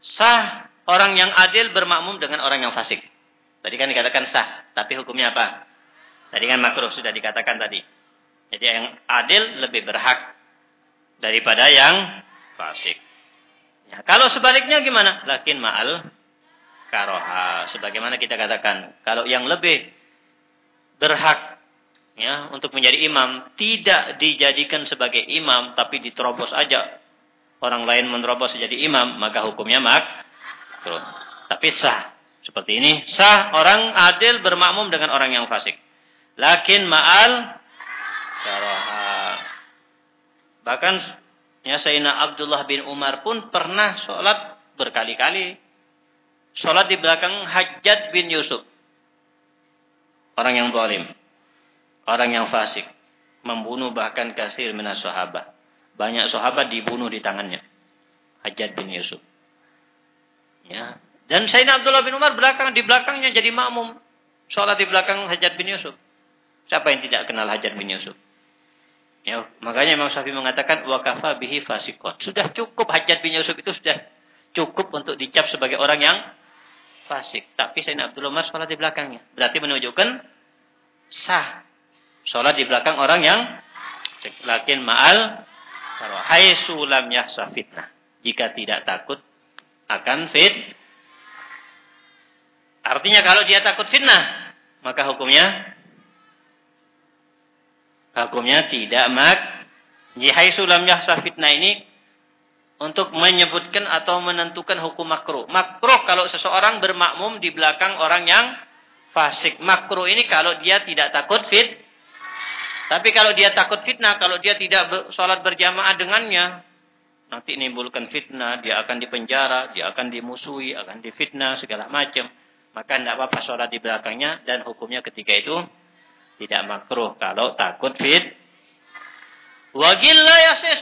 Sah orang yang adil bermakmum dengan orang yang fasik. Tadi kan dikatakan sah. Tapi hukumnya apa? Tadi kan makruh sudah dikatakan tadi. Jadi yang adil lebih berhak daripada yang fasik. Ya, kalau sebaliknya gimana? Lakin ma'al karoha. Sebagaimana kita katakan. Kalau yang lebih berhak ya untuk menjadi imam tidak dijadikan sebagai imam tapi diterobos aja orang lain menerobos jadi imam maka hukumnya Tapi sah. Seperti ini sah orang adil bermakmum dengan orang yang fasik. Lakin ma'al. Bahkan ya Sayyidina Abdullah bin Umar pun pernah sholat berkali-kali. Sholat di belakang Hajjat bin Yusuf. Orang yang zalim. Orang yang fasik. Membunuh bahkan kasir minas sahabat. Banyak sahabat dibunuh di tangannya. Hajjat bin Yusuf. Ya. Dan Sayyidina Abdullah bin Umar belakang di belakangnya jadi makmum. Sholat di belakang Hajjat bin Yusuf. Siapa yang tidak kenal Hajar bin Yusuf? Ya, makanya Imam Syafi'i mengatakan wakafa bihi fasikon. Sudah cukup Hajar bin Yusuf itu sudah cukup untuk dicap sebagai orang yang fasik. Tapi Sayyidina Abdul Umar sholat di belakangnya. Berarti menunjukkan sah. Sholat di belakang orang yang lakin ma'al hai sulam yahsa. Jika tidak takut akan fit. Artinya kalau dia takut fitnah, maka hukumnya Hukumnya tidak mak. Jihai sulam yahsa fitnah ini untuk menyebutkan atau menentukan hukum makruh. Makruh kalau seseorang bermakmum di belakang orang yang fasik. Makruh ini kalau dia tidak takut fit. Tapi kalau dia takut fitnah, kalau dia tidak sholat berjamaah dengannya, nanti menimbulkan fitnah, dia akan dipenjara, dia akan dimusuhi, akan difitnah, segala macam. Maka tidak apa-apa sholat di belakangnya dan hukumnya ketika itu tidak makruh kalau takut fit Wagil la yasih.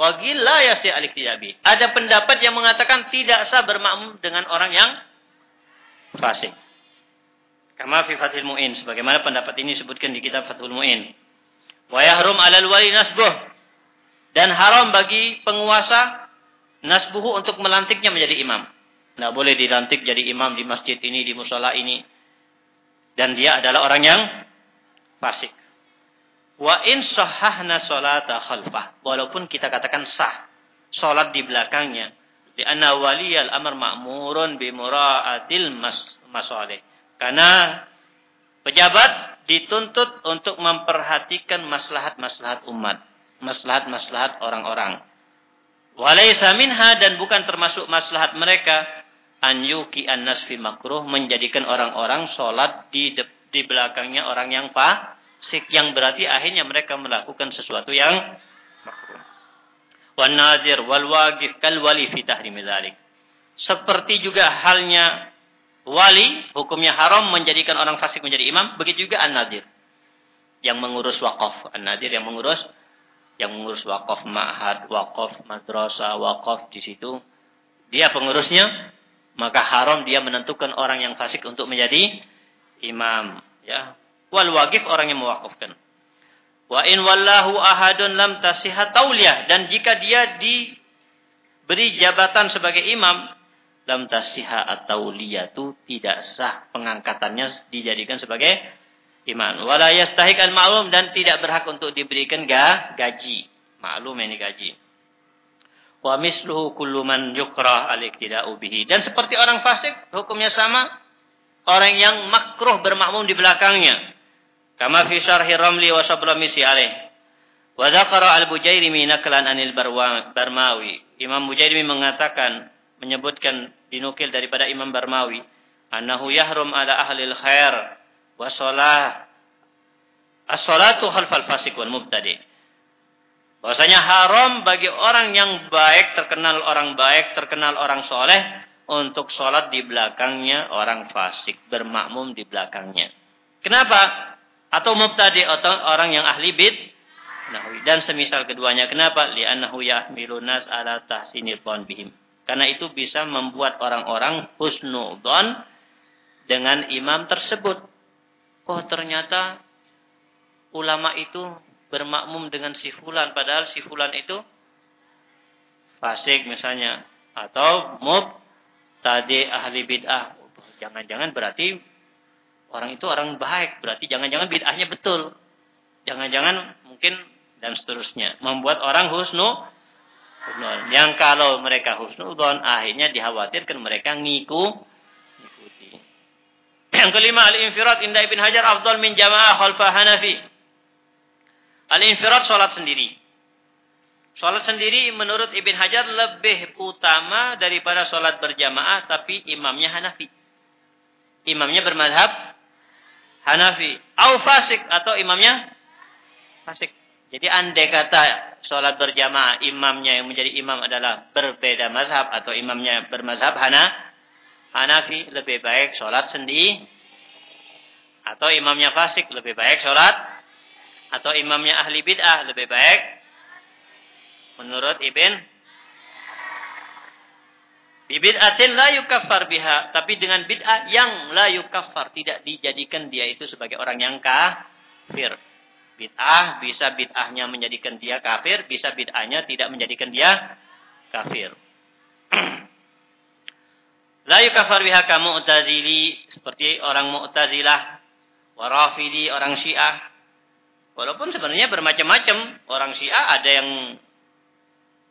Wagil la yasih al-iktidabi. Ada pendapat yang mengatakan tidak sah bermakmum dengan orang yang fasik. Kama fi Fathul Mu'in. Sebagaimana pendapat ini disebutkan di kitab Fathul Mu'in. Wa yahrum alal wali nasbuh. Dan haram bagi penguasa nasbuhu untuk melantiknya menjadi imam. Tidak boleh dilantik jadi imam di masjid ini, di musola ini. Dan dia adalah orang yang fasik. Wa in sahahna salata khalfah. Walaupun kita katakan sah. Salat di belakangnya. Di anna waliyal amr ma'murun bimura'atil mas masalih. Karena pejabat dituntut untuk memperhatikan maslahat-maslahat umat. Maslahat-maslahat orang-orang. Walaysa minha dan bukan termasuk maslahat mereka an yuki an nasfi makruh menjadikan orang-orang sholat di di belakangnya orang yang fa sik yang berarti akhirnya mereka melakukan sesuatu yang makruh. Wan nadir wal waqif kal wali fi tahrim dzalik. Seperti juga halnya wali hukumnya haram menjadikan orang fasik menjadi imam, begitu juga an-nadir yang mengurus wakaf. An-nadir yang mengurus yang mengurus wakaf ma'had, wakaf madrasah, wakaf di situ dia pengurusnya, maka haram dia menentukan orang yang fasik untuk menjadi imam, ya. Wal waqif orang yang mewakafkan. Wa in wallahu ahadun lam tasihat tauliyah dan jika dia diberi jabatan sebagai imam lam tasiha atau liyatu tidak sah pengangkatannya dijadikan sebagai imam. Wala yastahik al ma'lum dan tidak berhak untuk diberikan ga, gaji. Maklum ini gaji. Wa misluhu kullu man yukrah al-iktida'u bihi. Dan seperti orang fasik hukumnya sama orang yang makruh bermakmum di belakangnya. Kama fi syarhi Ramli wa Sabramisi alaih. Wa dzakara Al-Bujairimi naklan anil Barmawi. Imam Bujairimi mengatakan, menyebutkan dinukil daripada Imam Barmawi, annahu yahrum ala ahli khair wa shalah as-salatu khalfal fasik wal mubtadi. Bahwasanya haram bagi orang yang baik, terkenal orang baik, terkenal orang soleh, untuk sholat di belakangnya orang fasik, bermakmum di belakangnya. Kenapa? atau mubtadi atau orang yang ahli bid dan semisal keduanya kenapa li'annahu yahmilun nas ala tahsinil bihim karena itu bisa membuat orang-orang husnudzon dengan imam tersebut oh ternyata ulama itu bermakmum dengan si fulan padahal si fulan itu fasik misalnya atau mub tadi ahli bid'ah jangan-jangan berarti orang itu orang baik, berarti jangan-jangan bid'ahnya betul. Jangan-jangan mungkin dan seterusnya. Membuat orang husnu yang kalau mereka husnudon akhirnya dikhawatirkan mereka ngiku. Yang kelima al-infirat inda Ibn Hajar afdal min jamaah khalfa Hanafi. Al-infirat salat sendiri. Salat sendiri menurut Ibn Hajar lebih utama daripada salat berjamaah tapi imamnya Hanafi. Imamnya bermadhab Hanafi. Au fasik atau imamnya fasik. Jadi andai kata sholat berjamaah imamnya yang menjadi imam adalah berbeda mazhab atau imamnya bermazhab Hana, Hanafi lebih baik sholat sendiri atau imamnya fasik lebih baik sholat atau imamnya ahli bid'ah lebih baik menurut Ibn Bid'atin la yukaffar biha. Tapi dengan bid'ah yang la yukaffar. Tidak dijadikan dia itu sebagai orang yang kafir. Bid'ah bisa bid'ahnya menjadikan dia kafir. Bisa bid'ahnya tidak menjadikan dia kafir. la yukaffar biha ka mu'tazili. Seperti orang mu'tazilah. Warafidi, orang syiah. Walaupun sebenarnya bermacam-macam. Orang syiah ada yang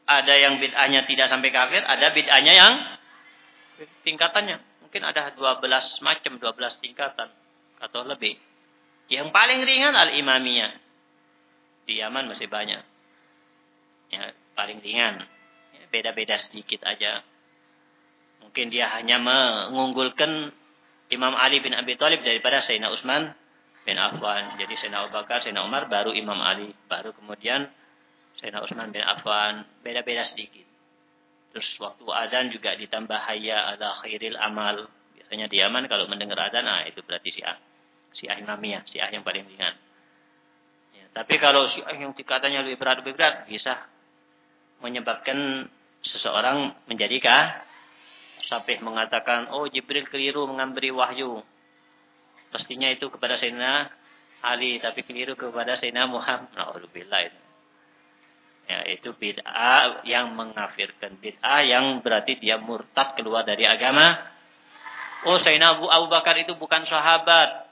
ada yang bid'ahnya tidak sampai kafir, ada bid'ahnya yang tingkatannya. Mungkin ada 12 macam, 12 tingkatan atau lebih. Yang paling ringan al-imamiyah. Di Yaman masih banyak. Ya, paling ringan. Ya, beda-beda sedikit aja. Mungkin dia hanya mengunggulkan Imam Ali bin Abi Thalib daripada Sayyidina Utsman bin Affan. Jadi Sayyidina Abu Bakar, Sayyidina Umar, baru Imam Ali. Baru kemudian Sayyidina Utsman bin Affan, beda-beda sedikit. Terus waktu adzan juga ditambah hayya ada khairil amal. Biasanya di Yaman kalau mendengar adzan, nah itu berarti si si Syiah Imamiyah, Syiah yang paling ringan. Ya. tapi kalau yang katanya lebih berat lebih berat bisa menyebabkan seseorang menjadi sampai mengatakan oh Jibril keliru mengambil wahyu. Pastinya itu kepada Sayyidina Ali tapi keliru kepada Sayyidina Muhammad. Alhamdulillah itu ya itu bid'ah yang mengafirkan. Bid'ah yang berarti dia murtad keluar dari agama. Oh Sayyidina Abu, Abu Bakar itu bukan sahabat.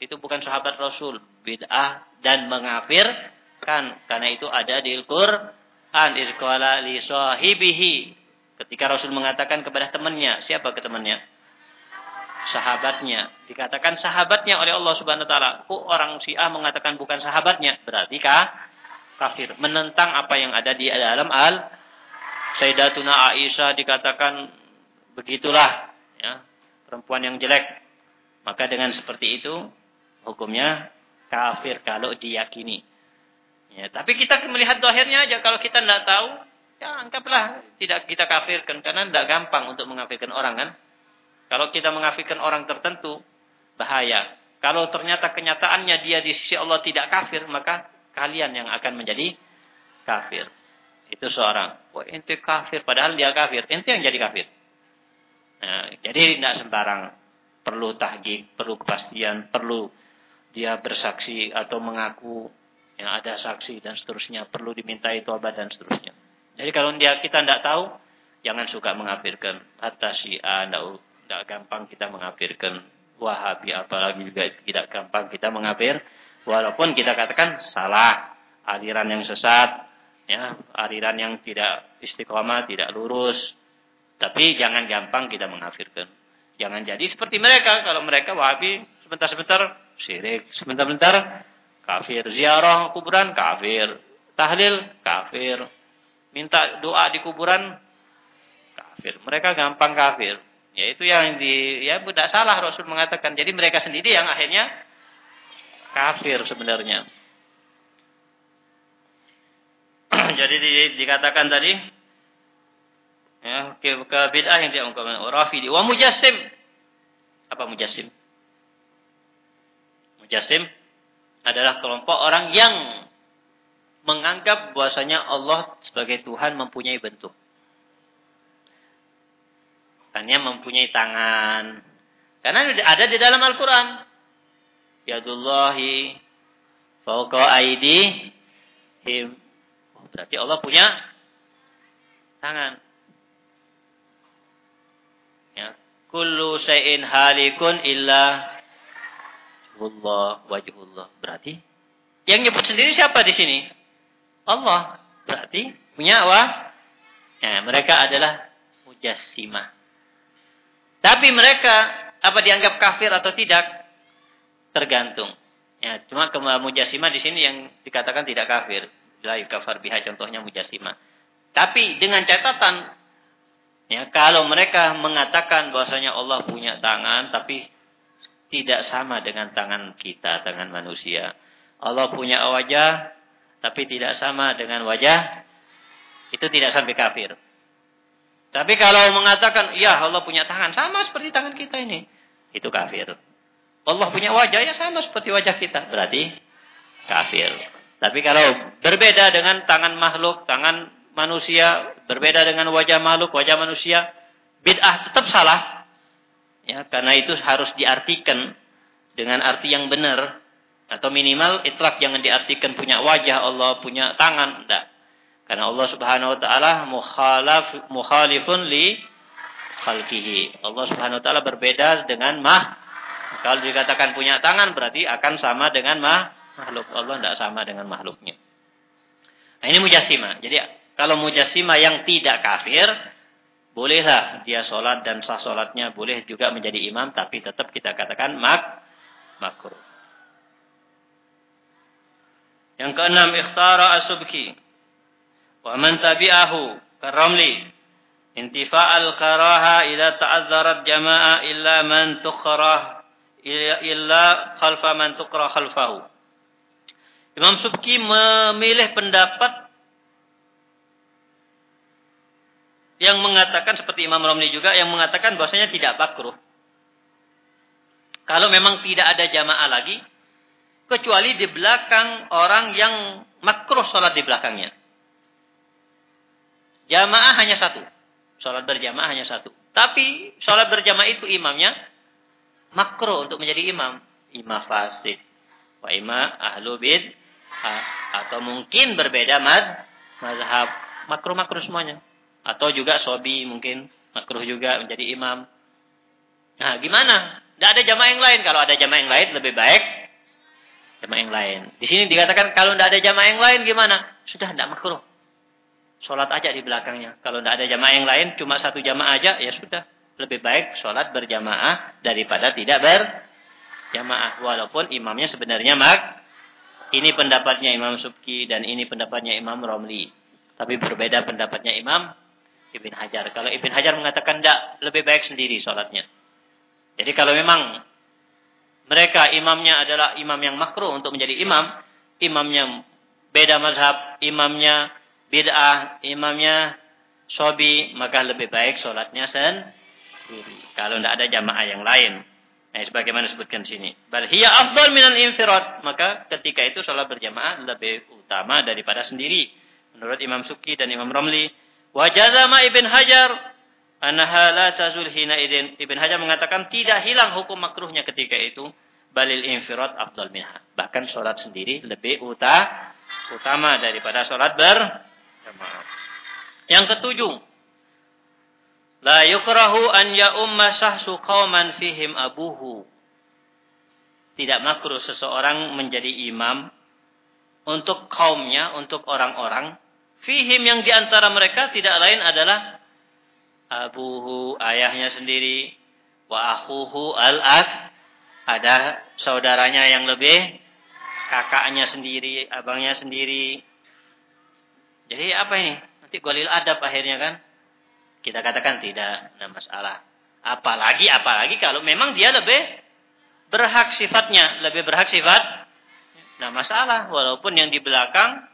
Itu bukan sahabat Rasul. Bid'ah dan mengafirkan. Karena itu ada di Al-Qur'an. Izqala li sahibihi ketika Rasul mengatakan kepada temannya siapa ke temannya? Sahabatnya. Dikatakan sahabatnya oleh Allah Subhanahu wa taala. Kok orang Syiah mengatakan bukan sahabatnya? Berarti kah kafir. Menentang apa yang ada di dalam al Sayyidatuna Aisyah dikatakan begitulah ya perempuan yang jelek. Maka dengan seperti itu hukumnya kafir kalau diyakini. Ya, tapi kita melihat dohirnya aja. Kalau kita tidak tahu, ya anggaplah tidak kita kafirkan. Karena tidak gampang untuk mengafirkan orang kan. Kalau kita mengafirkan orang tertentu, bahaya. Kalau ternyata kenyataannya dia di sisi Allah tidak kafir, maka kalian yang akan menjadi kafir. Itu seorang. Wah, ente kafir. Padahal dia kafir. Ente yang jadi kafir. Nah, jadi tidak sembarang. Perlu tahgib, perlu kepastian, perlu dia bersaksi atau mengaku yang ada saksi dan seterusnya perlu dimintai tobat dan seterusnya. Jadi kalau dia kita tidak tahu, jangan suka mengafirkan atas Syiah, tidak, tidak gampang kita mengafirkan Wahabi apalagi juga tidak gampang kita mengafir walaupun kita katakan salah aliran yang sesat ya aliran yang tidak istiqomah tidak lurus tapi jangan gampang kita mengafirkan jangan jadi seperti mereka kalau mereka Wahabi sebentar-sebentar syirik. Sebentar-bentar kafir. Ziarah kuburan kafir. Tahlil kafir. Minta doa di kuburan kafir. Mereka gampang kafir. Ya itu yang di ya tidak salah Rasul mengatakan. Jadi mereka sendiri yang akhirnya kafir sebenarnya. Jadi di, dikatakan tadi ya ke, ke bid'ah yang diungkapkan Rafidi wa mujassim. Apa mujassim? Jasim adalah kelompok orang yang menganggap bahwasanya Allah sebagai Tuhan mempunyai bentuk. Hanya mempunyai tangan. Karena ada di dalam Al-Quran. Yadullahi fauqa him. Oh, berarti Allah punya tangan. Ya. Kullu syai'in halikun illa wajhullah wajhullah. Berarti yang nyebut sendiri siapa di sini? Allah. Berarti punya apa? Ya, mereka adalah mujassimah. Tapi mereka apa dianggap kafir atau tidak? Tergantung. Ya, cuma ke mujassimah di sini yang dikatakan tidak kafir. La kafir biha contohnya mujassimah. Tapi dengan catatan ya kalau mereka mengatakan bahwasanya Allah punya tangan tapi tidak sama dengan tangan kita, tangan manusia. Allah punya wajah, tapi tidak sama dengan wajah, itu tidak sampai kafir. Tapi kalau mengatakan, ya Allah punya tangan, sama seperti tangan kita ini, itu kafir. Allah punya wajah, ya sama seperti wajah kita, berarti kafir. Tapi kalau berbeda dengan tangan makhluk, tangan manusia, berbeda dengan wajah makhluk, wajah manusia, bid'ah tetap salah. Ya, karena itu harus diartikan dengan arti yang benar atau minimal itlak jangan diartikan punya wajah Allah, punya tangan, enggak. Karena Allah Subhanahu wa taala mukhalaf mukhalifun li khalqihi. Allah Subhanahu wa taala berbeda dengan mah. Kalau dikatakan punya tangan berarti akan sama dengan mah makhluk. Allah tidak sama dengan makhluknya. Nah, ini mujassimah. Jadi kalau mujassimah yang tidak kafir Bolehlah dia sholat dan sah sholatnya. Boleh juga menjadi imam. Tapi tetap kita katakan mak makruh. Yang keenam. Ikhtara asubki. Wa man tabi'ahu. Karamli. Intifa'al karaha ila ta'azzarat jama'a illa man tukhrah. Illa khalfa man tukhrah khalfahu. Imam Subki memilih pendapat yang mengatakan seperti Imam Romli juga yang mengatakan bahwasanya tidak makruh. Kalau memang tidak ada jamaah lagi, kecuali di belakang orang yang makruh sholat di belakangnya. Jamaah hanya satu. Sholat berjamaah hanya satu. Tapi sholat berjamaah itu imamnya makruh untuk menjadi imam. Imam fasid. Wa imam ahlu bid. Atau mungkin berbeda mad, mazhab. Makruh-makruh semuanya. Atau juga sobi mungkin. Makruh juga menjadi imam. Nah gimana? Tidak ada jamaah yang lain. Kalau ada jamaah yang lain lebih baik jamaah yang lain. Di sini dikatakan kalau tidak ada jamaah yang lain gimana? Sudah tidak makruh. Sholat aja di belakangnya. Kalau tidak ada jamaah yang lain, cuma satu jamaah aja, ya sudah. Lebih baik sholat berjamaah daripada tidak berjamaah. Walaupun imamnya sebenarnya mak. Ini pendapatnya Imam Subki dan ini pendapatnya Imam Romli. Tapi berbeda pendapatnya Imam Ibn Hajar. Kalau Ibn Hajar mengatakan tidak, lebih baik sendiri sholatnya. Jadi kalau memang mereka imamnya adalah imam yang makruh untuk menjadi imam, imamnya beda mazhab, imamnya bid'ah, imamnya sobi, maka lebih baik sholatnya sendiri. Kalau tidak ada jamaah yang lain. Nah, sebagaimana disebutkan sini. Bal hiya minal infirad. Maka ketika itu sholat berjamaah lebih utama daripada sendiri. Menurut Imam Suki dan Imam Romli. Wajazama Ibn Hajar. Anaha la tazul hina idin. Ibn Hajar mengatakan tidak hilang hukum makruhnya ketika itu. Balil infirad afdal minha. Bahkan sholat sendiri lebih utama utama daripada sholat ber yang ketujuh, la yukrahu an ya umma sahsu qauman fihim abuhu. Tidak makruh seseorang menjadi imam untuk kaumnya, untuk orang-orang. Fihim yang di antara mereka tidak lain adalah abuhu, ayahnya sendiri, wa akhuhu al-ak, ada saudaranya yang lebih, kakaknya sendiri, abangnya sendiri, jadi apa ini? Nanti golil adab akhirnya kan? Kita katakan tidak, ada masalah. Apalagi, apalagi kalau memang dia lebih berhak sifatnya, lebih berhak sifat. Nah masalah, walaupun yang di belakang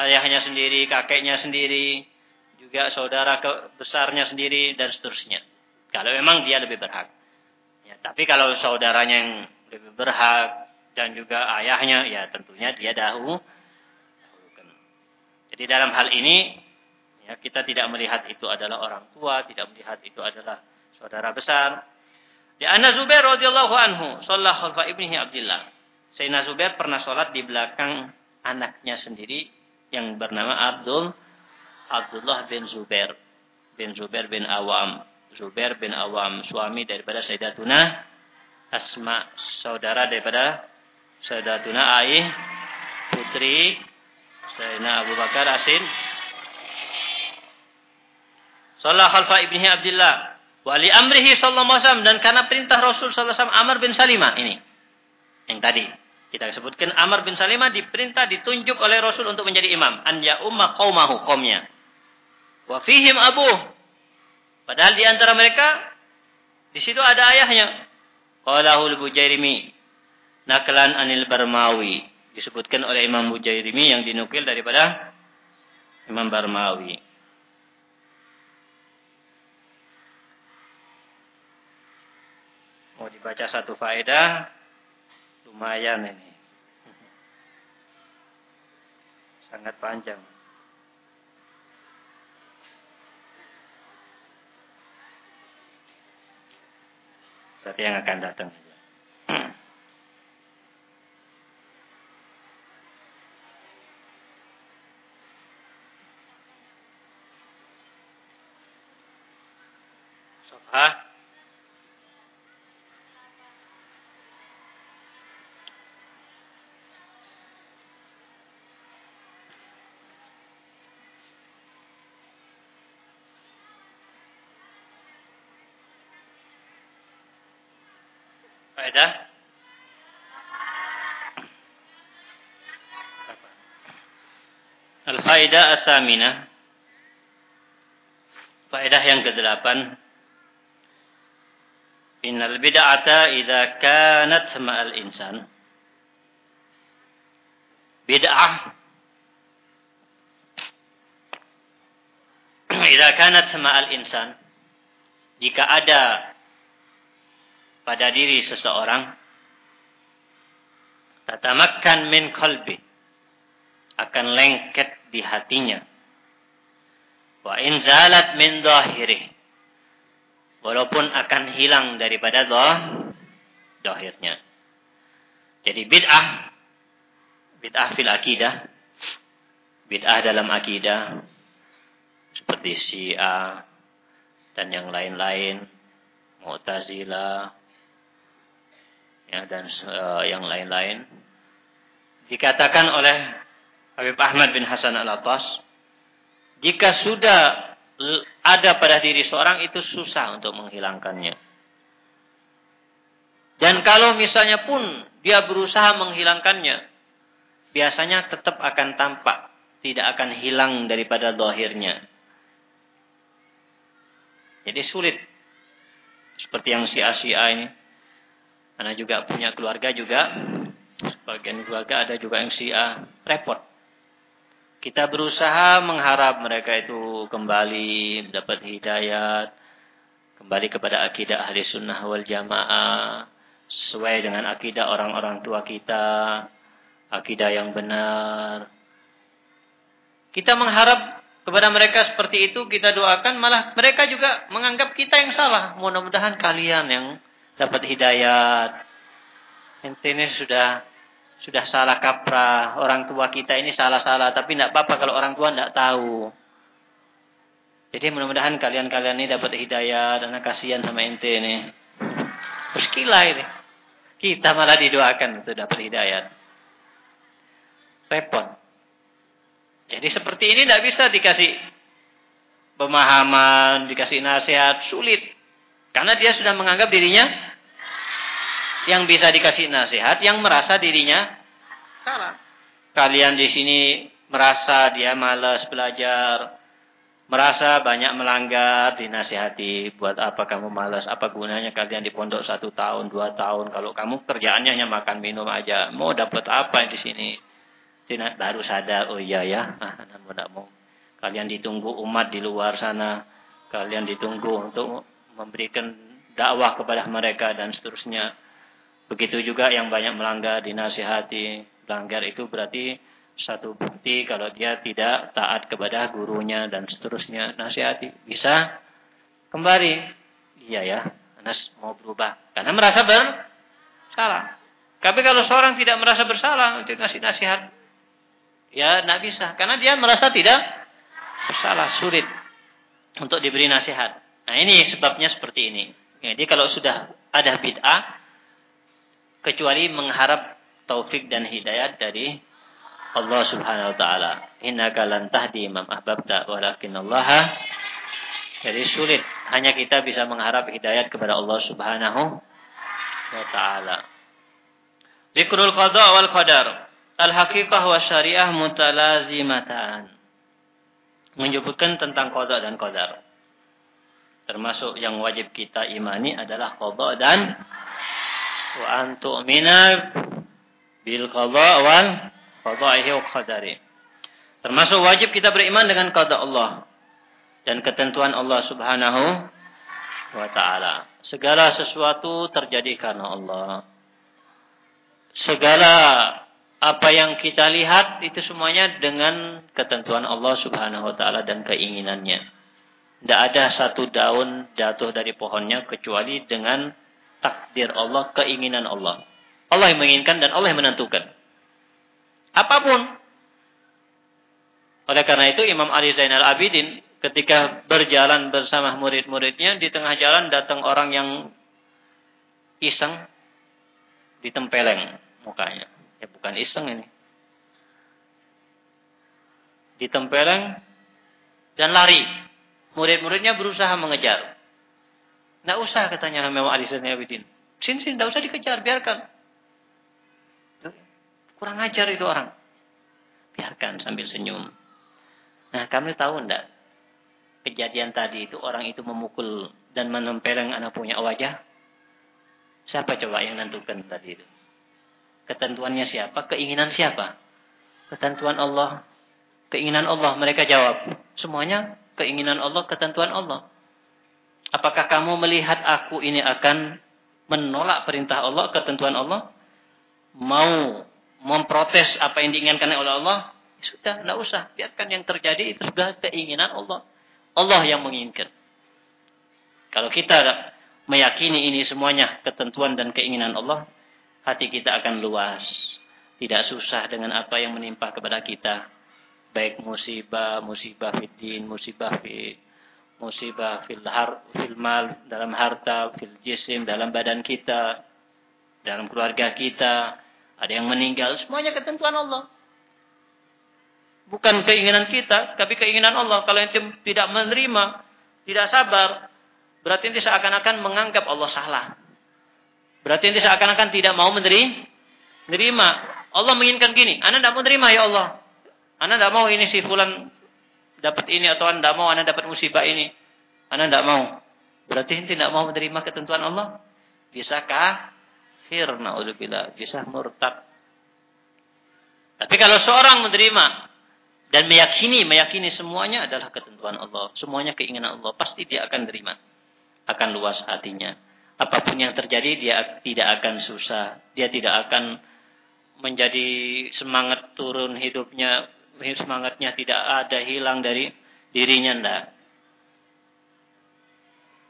ayahnya sendiri, kakeknya sendiri, juga saudara besarnya sendiri dan seterusnya. Kalau memang dia lebih berhak. Ya, tapi kalau saudaranya yang lebih berhak dan juga ayahnya, ya tentunya dia dahulu jadi dalam hal ini ya, kita tidak melihat itu adalah orang tua, tidak melihat itu adalah saudara besar. Di Anna Zubair radhiyallahu anhu, sholat khalfa ibnihi Abdullah. Sayyidina Zubair pernah sholat di belakang anaknya sendiri yang bernama Abdul Abdullah bin Zubair bin Zubair bin Awam. Zubair bin Awam, suami daripada Sayyidatuna Asma, saudara daripada Sayyidatuna Aih, putri Sayyidina Abu Bakar Asin. Salah khalfa ibnihi Abdullah. Wali amrihi sallallahu alaihi wasallam. Dan karena perintah Rasul sallallahu alaihi wasallam Amr bin Salimah ini. Yang tadi. Kita sebutkan Amr bin Salimah diperintah ditunjuk oleh Rasul untuk menjadi imam. An ya umma qaumahu qaumnya. Wa fihim abuh. Padahal di antara mereka di situ ada ayahnya. Qalahul Bujairimi. Naklan anil Barmawi disebutkan oleh Imam Mujairimi yang dinukil daripada Imam Barmawi. Mau dibaca satu faedah, lumayan ini. Sangat panjang. Tapi yang akan datang. Hah? Faedah? Al-Faidah As-Saminah. Faedah yang ke-8 Innal bid'ata idza kanat ma'al insan. Bid'ah. Idza kanat ma'al insan. Jika ada pada diri seseorang Tatamakkan min qalbi. Akan lengket di hatinya. Wa in zalat min zahirih. Walaupun akan hilang daripada doh, dohirnya. Jadi bid'ah. Bid'ah fil akidah. Bid'ah dalam akidah. Seperti syiah. Dan yang lain-lain. Mu'tazilah. Ya, dan uh, yang lain-lain. Dikatakan oleh Habib Ahmad bin Hasan al-Attas. Jika sudah ada pada diri seorang itu susah untuk menghilangkannya. Dan kalau misalnya pun dia berusaha menghilangkannya, biasanya tetap akan tampak, tidak akan hilang daripada dohirnya. Jadi sulit. Seperti yang si Asia ini. Karena juga punya keluarga juga. Sebagian keluarga ada juga yang si A. Repot. Kita berusaha mengharap mereka itu kembali mendapat hidayat. Kembali kepada akidah ahli sunnah wal jamaah sesuai dengan akidah orang-orang tua kita, akidah yang benar. Kita mengharap kepada mereka seperti itu, kita doakan, malah mereka juga menganggap kita yang salah. Mudah-mudahan kalian yang dapat hidayat. Ini sudah sudah salah kaprah. Orang tua kita ini salah-salah, tapi tidak apa-apa kalau orang tua tidak tahu. Jadi mudah-mudahan kalian-kalian ini dapat hidayat, dan kasihan sama ente ini. Muskilah ini. Kita malah didoakan untuk dapat hidayat. Repot. Jadi seperti ini tidak bisa dikasih pemahaman, dikasih nasihat, sulit. Karena dia sudah menganggap dirinya yang bisa dikasih nasihat, yang merasa dirinya salah. Kalian di sini merasa dia malas belajar, merasa banyak melanggar, dinasihati, buat apa kamu malas, apa gunanya kalian di pondok satu tahun, dua tahun, kalau kamu kerjaannya hanya makan minum aja, mau dapat apa di sini? Tidak baru sadar, oh iya ya, ah, mau tidak mau. Kalian ditunggu umat di luar sana, kalian ditunggu untuk memberikan dakwah kepada mereka dan seterusnya. Begitu juga yang banyak melanggar, dinasihati. Melanggar itu berarti satu bukti kalau dia tidak taat kepada gurunya dan seterusnya. Nasihati. Bisa kembali. Iya ya Anas mau berubah. Karena merasa bersalah. Tapi kalau seorang tidak merasa bersalah untuk ngasih nasihat ya tidak bisa. Karena dia merasa tidak bersalah sulit untuk diberi nasihat. Nah ini sebabnya seperti ini. Jadi kalau sudah ada bid'ah kecuali mengharap taufik dan hidayat dari Allah Subhanahu wa taala. Innaka lan tahdi imam ahbabta walakin Allah jadi sulit hanya kita bisa mengharap hidayat kepada Allah Subhanahu wa taala. Zikrul qada wal qadar. Al haqiqah wa syariah mutalazimatan. Menyebutkan tentang qada dan qadar. Termasuk yang wajib kita imani adalah qada dan wa antu'mina bil qada wal qada'ihi wa qadari. Termasuk wajib kita beriman dengan qada Allah dan ketentuan Allah Subhanahu wa taala. Segala sesuatu terjadi karena Allah. Segala apa yang kita lihat itu semuanya dengan ketentuan Allah Subhanahu wa taala dan keinginannya. Tidak ada satu daun jatuh dari pohonnya kecuali dengan takdir Allah, keinginan Allah. Allah yang menginginkan dan Allah yang menentukan. Apa pun. Oleh karena itu Imam Ali Zainal Abidin ketika berjalan bersama murid-muridnya di tengah jalan datang orang yang iseng ditempeleng mukanya. Ya bukan iseng ini. Ditempeleng dan lari. Murid-muridnya berusaha mengejar. Tidak usah katanya Imam Ali Zainal Abidin. Sini, sini, tidak usah dikejar, biarkan. Kurang ajar itu orang. Biarkan sambil senyum. Nah, kamu tahu enggak? Kejadian tadi itu orang itu memukul dan menempeleng anak punya wajah. Siapa coba yang nentukan tadi itu? Ketentuannya siapa? Keinginan siapa? Ketentuan Allah. Keinginan Allah. Mereka jawab. Semuanya keinginan Allah, ketentuan Allah. Apakah kamu melihat aku ini akan menolak perintah Allah, ketentuan Allah? Mau memprotes apa yang diinginkan oleh Allah, ya sudah, tidak usah. Biarkan yang terjadi itu sudah keinginan Allah. Allah yang menginginkan. Kalau kita meyakini ini semuanya ketentuan dan keinginan Allah, hati kita akan luas. Tidak susah dengan apa yang menimpa kepada kita. Baik musibah, musibah fitin, musibah fi musibah fil har, fil mal, dalam harta, fil jisim, dalam badan kita, dalam keluarga kita, ada yang meninggal, semuanya ketentuan Allah. Bukan keinginan kita, tapi keinginan Allah. Kalau ente tidak menerima, tidak sabar, berarti ente seakan-akan menganggap Allah salah. Berarti ente seakan-akan tidak mau menerima. Allah menginginkan gini, Anda tidak mau terima ya Allah. Anda tidak mau ini si fulan dapat ini atau Anda mau Anda dapat musibah ini. Anda tidak mau. Berarti ente tidak mau menerima ketentuan Allah. Bisa kafir, naudzubillah, bisa murtad. Tapi kalau seorang menerima dan meyakini, meyakini semuanya adalah ketentuan Allah, semuanya keinginan Allah, pasti dia akan terima. Akan luas hatinya. Apa pun yang terjadi dia tidak akan susah, dia tidak akan menjadi semangat turun hidupnya, semangatnya tidak ada hilang dari dirinya ndak.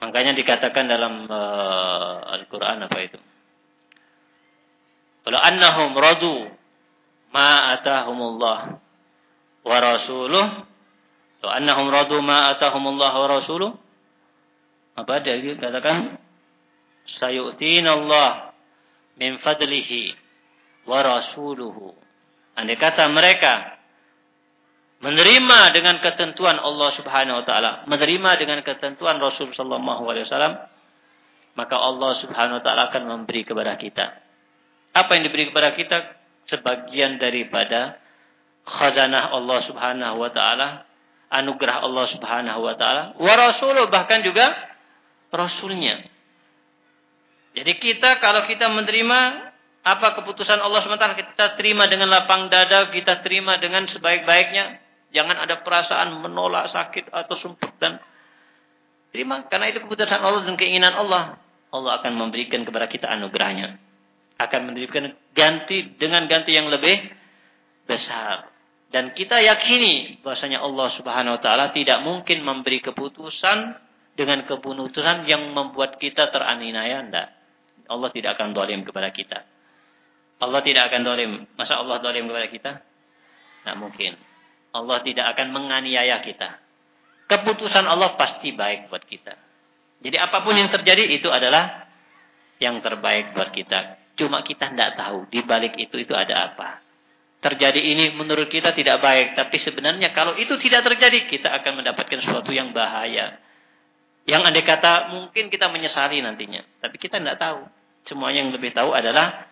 Makanya dikatakan dalam uh, Al-Qur'an apa itu? Kalau annahum radu ma atahumullah wa rasuluh Kalau annahum radu ma atahumullah wa rasuluh apa dia katakan sayu'tina Allah min fadlihi wa rasuluhu. Andai kata mereka menerima dengan ketentuan Allah Subhanahu wa taala, menerima dengan ketentuan Rasul sallallahu alaihi wasallam, maka Allah Subhanahu wa taala akan memberi kepada kita. Apa yang diberi kepada kita? Sebagian daripada khazanah Allah Subhanahu wa taala, anugerah Allah Subhanahu wa taala, wa rasuluh bahkan juga rasulnya. Jadi kita kalau kita menerima apa keputusan Allah SWT kita terima dengan lapang dada, kita terima dengan sebaik-baiknya. Jangan ada perasaan menolak, sakit atau sumpah dan terima karena itu keputusan Allah dan keinginan Allah. Allah akan memberikan kepada kita anugerahnya. Akan memberikan ganti dengan ganti yang lebih besar. Dan kita yakini bahwasanya Allah Subhanahu wa taala tidak mungkin memberi keputusan dengan keputusan yang membuat kita teraniaya enggak. Allah tidak akan dolim kepada kita. Allah tidak akan dolim. Masa Allah dolim kepada kita? Tidak mungkin. Allah tidak akan menganiaya kita. Keputusan Allah pasti baik buat kita. Jadi apa pun yang terjadi itu adalah yang terbaik buat kita. Cuma kita tidak tahu di balik itu itu ada apa. Terjadi ini menurut kita tidak baik, tapi sebenarnya kalau itu tidak terjadi kita akan mendapatkan sesuatu yang bahaya. Yang andai kata mungkin kita menyesali nantinya, tapi kita tidak tahu. Semua yang lebih tahu adalah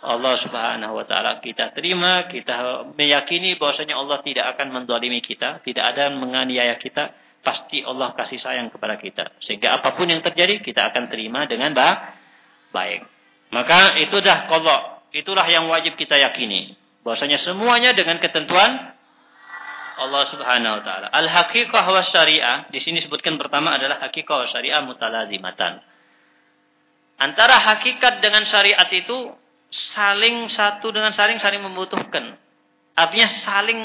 Allah Subhanahu wa taala. Kita terima, kita meyakini bahwasanya Allah tidak akan mendolimi kita, tidak ada menganiaya kita, pasti Allah kasih sayang kepada kita. Sehingga apa pun yang terjadi kita akan terima dengan baik. Maka itu dah qadha, itulah yang wajib kita yakini. Bahwasanya semuanya dengan ketentuan Allah Subhanahu wa taala. Al-haqiqah wa syariah, di sini sebutkan pertama adalah haqiqah wa syariah mutalazimatan. Antara hakikat dengan syariat itu saling satu dengan saling saling membutuhkan. Artinya saling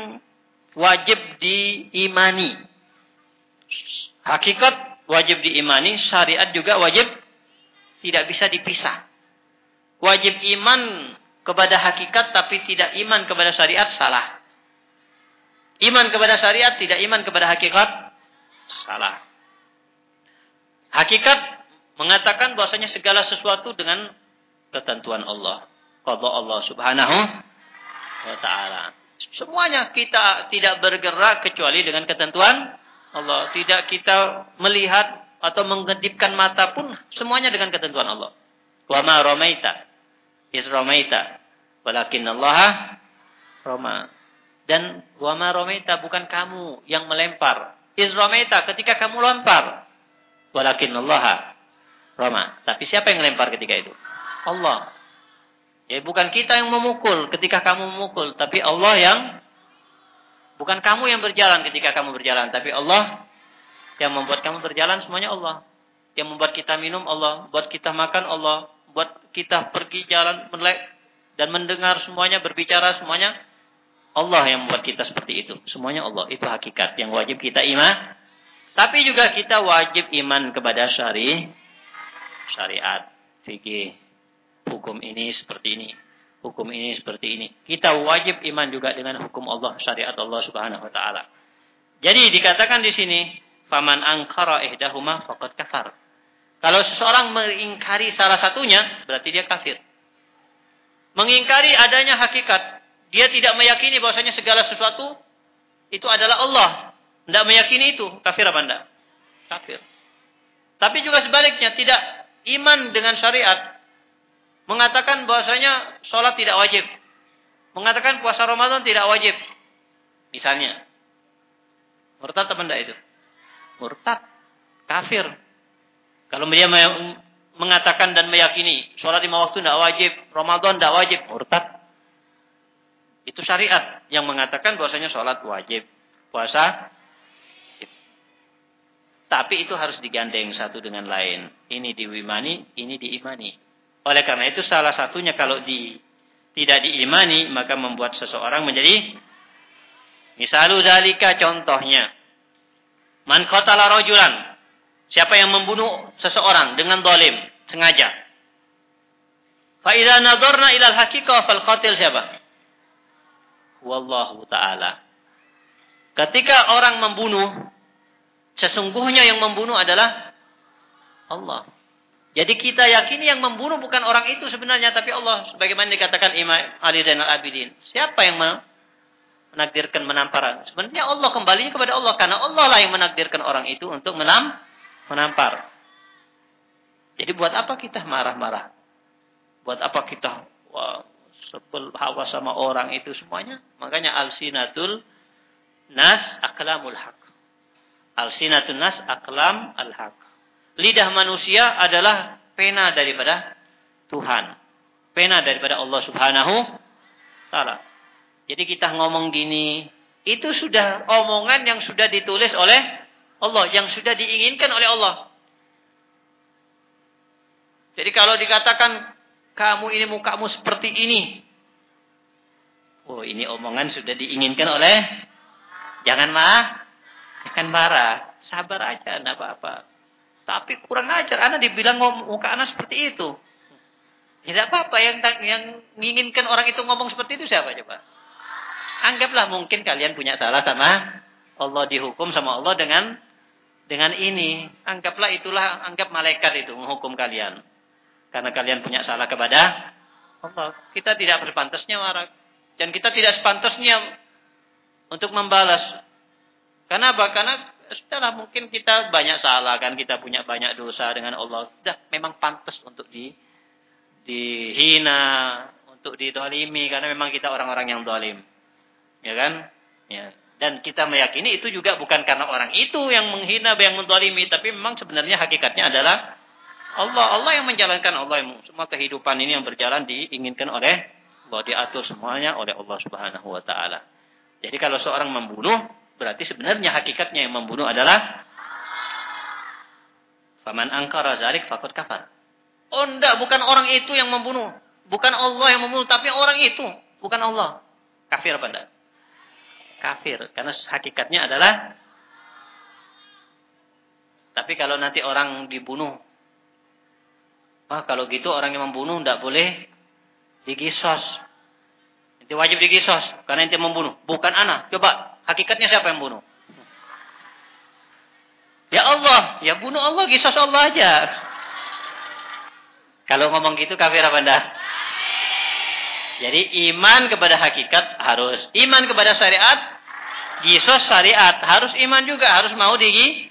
wajib diimani. Hakikat wajib diimani, syariat juga wajib tidak bisa dipisah. Wajib iman kepada hakikat tapi tidak iman kepada syariat salah. Iman kepada syariat tidak iman kepada hakikat salah. Hakikat mengatakan bahwasanya segala sesuatu dengan ketentuan Allah. Qadha Allah Subhanahu wa taala. Semuanya kita tidak bergerak kecuali dengan ketentuan Allah. Tidak kita melihat atau mengedipkan mata pun semuanya dengan ketentuan Allah. Wa ma ramaita is ramaita walakin Allah rama. Dan wa ma ramaita bukan kamu yang melempar. Is ramaita ketika kamu lempar. Walakin Allah Roma. Tapi siapa yang lempar ketika itu? Allah. Ya bukan kita yang memukul ketika kamu memukul, tapi Allah yang bukan kamu yang berjalan ketika kamu berjalan, tapi Allah yang membuat kamu berjalan semuanya Allah. Yang membuat kita minum Allah, buat kita makan Allah, buat kita pergi jalan melek dan mendengar semuanya, berbicara semuanya. Allah yang membuat kita seperti itu. Semuanya Allah. Itu hakikat yang wajib kita iman. Tapi juga kita wajib iman kepada syari, syariat, fikih, hukum ini seperti ini, hukum ini seperti ini. Kita wajib iman juga dengan hukum Allah, syariat Allah Subhanahu wa taala. Jadi dikatakan di sini, faman angkara ihdahuma faqad kafar. Kalau seseorang mengingkari salah satunya, berarti dia kafir. Mengingkari adanya hakikat. Dia tidak meyakini bahwasanya segala sesuatu itu adalah Allah. Tidak meyakini itu. Kafir apa enggak? Kafir. Tapi juga sebaliknya, tidak iman dengan syariat. Mengatakan bahwasanya sholat tidak wajib. Mengatakan puasa Ramadan tidak wajib. Misalnya. Murtad apa itu? Murtad. Kafir. Kalau dia mengatakan dan meyakini sholat lima waktu tidak wajib, Ramadan tidak wajib, murtad. Itu syariat yang mengatakan bahwasanya sholat wajib, puasa. Tapi itu harus digandeng satu dengan lain. Ini diimani, ini diimani. Oleh karena itu salah satunya kalau di tidak diimani maka membuat seseorang menjadi misalu dalika contohnya man qatala rajulan Siapa yang membunuh seseorang dengan dolim, sengaja. Fa'idha nadorna ilal hakikah fal qatil siapa? Wallahu ta'ala. Ketika orang membunuh, sesungguhnya yang membunuh adalah Allah. Jadi kita yakini yang membunuh bukan orang itu sebenarnya, tapi Allah. Sebagaimana dikatakan Imam Ali Zainal Abidin. Siapa yang menakdirkan menamparan? Sebenarnya Allah kembali kepada Allah. Karena Allah lah yang menakdirkan orang itu untuk menam menampar. Jadi buat apa kita marah-marah? Buat apa kita wah, sebel hawa sama orang itu semuanya? Makanya al-sinatul nas aklamul haq. Al-sinatul nas aklam al-haq. Lidah manusia adalah pena daripada Tuhan. Pena daripada Allah Subhanahu taala. Jadi kita ngomong gini, itu sudah omongan yang sudah ditulis oleh Allah yang sudah diinginkan oleh Allah. Jadi kalau dikatakan kamu ini mukamu seperti ini. Oh, ini omongan sudah diinginkan oleh jangan marah. Jangan marah, sabar aja enggak apa-apa. Tapi kurang ajar, anak dibilang muka anak seperti itu. Tidak apa-apa yang yang menginginkan orang itu ngomong seperti itu siapa coba? Anggaplah mungkin kalian punya salah sama Allah dihukum sama Allah dengan dengan ini, anggaplah itulah, anggap malaikat itu menghukum kalian. Karena kalian punya salah kepada Allah. Kita tidak berpantasnya marah. Dan kita tidak sepantasnya untuk membalas. Karena apa? Karena sudahlah mungkin kita banyak salah kan. Kita punya banyak dosa dengan Allah. Sudah memang pantas untuk di dihina, untuk didolimi. Karena memang kita orang-orang yang dolim. Ya kan? Ya. Dan kita meyakini itu juga bukan karena orang itu yang menghina, yang mendolimi. Tapi memang sebenarnya hakikatnya adalah Allah. Allah yang menjalankan Allah. Yang, semua kehidupan ini yang berjalan diinginkan oleh Allah. Diatur semuanya oleh Allah subhanahu wa ta'ala. Jadi kalau seorang membunuh, berarti sebenarnya hakikatnya yang membunuh adalah Faman angkara zalik fakut kafar. Oh enggak, bukan orang itu yang membunuh. Bukan Allah yang membunuh, tapi orang itu. Bukan Allah. Kafir apa enggak? kafir karena hakikatnya adalah tapi kalau nanti orang dibunuh ah kalau gitu orang yang membunuh tidak boleh digisos itu wajib digisos karena itu membunuh bukan anak coba hakikatnya siapa yang bunuh ya Allah ya bunuh Allah gisos Allah aja kalau ngomong gitu kafir apa enggak jadi iman kepada hakikat harus. Iman kepada syariat. Yesus syariat. Harus iman juga. Harus mau digi.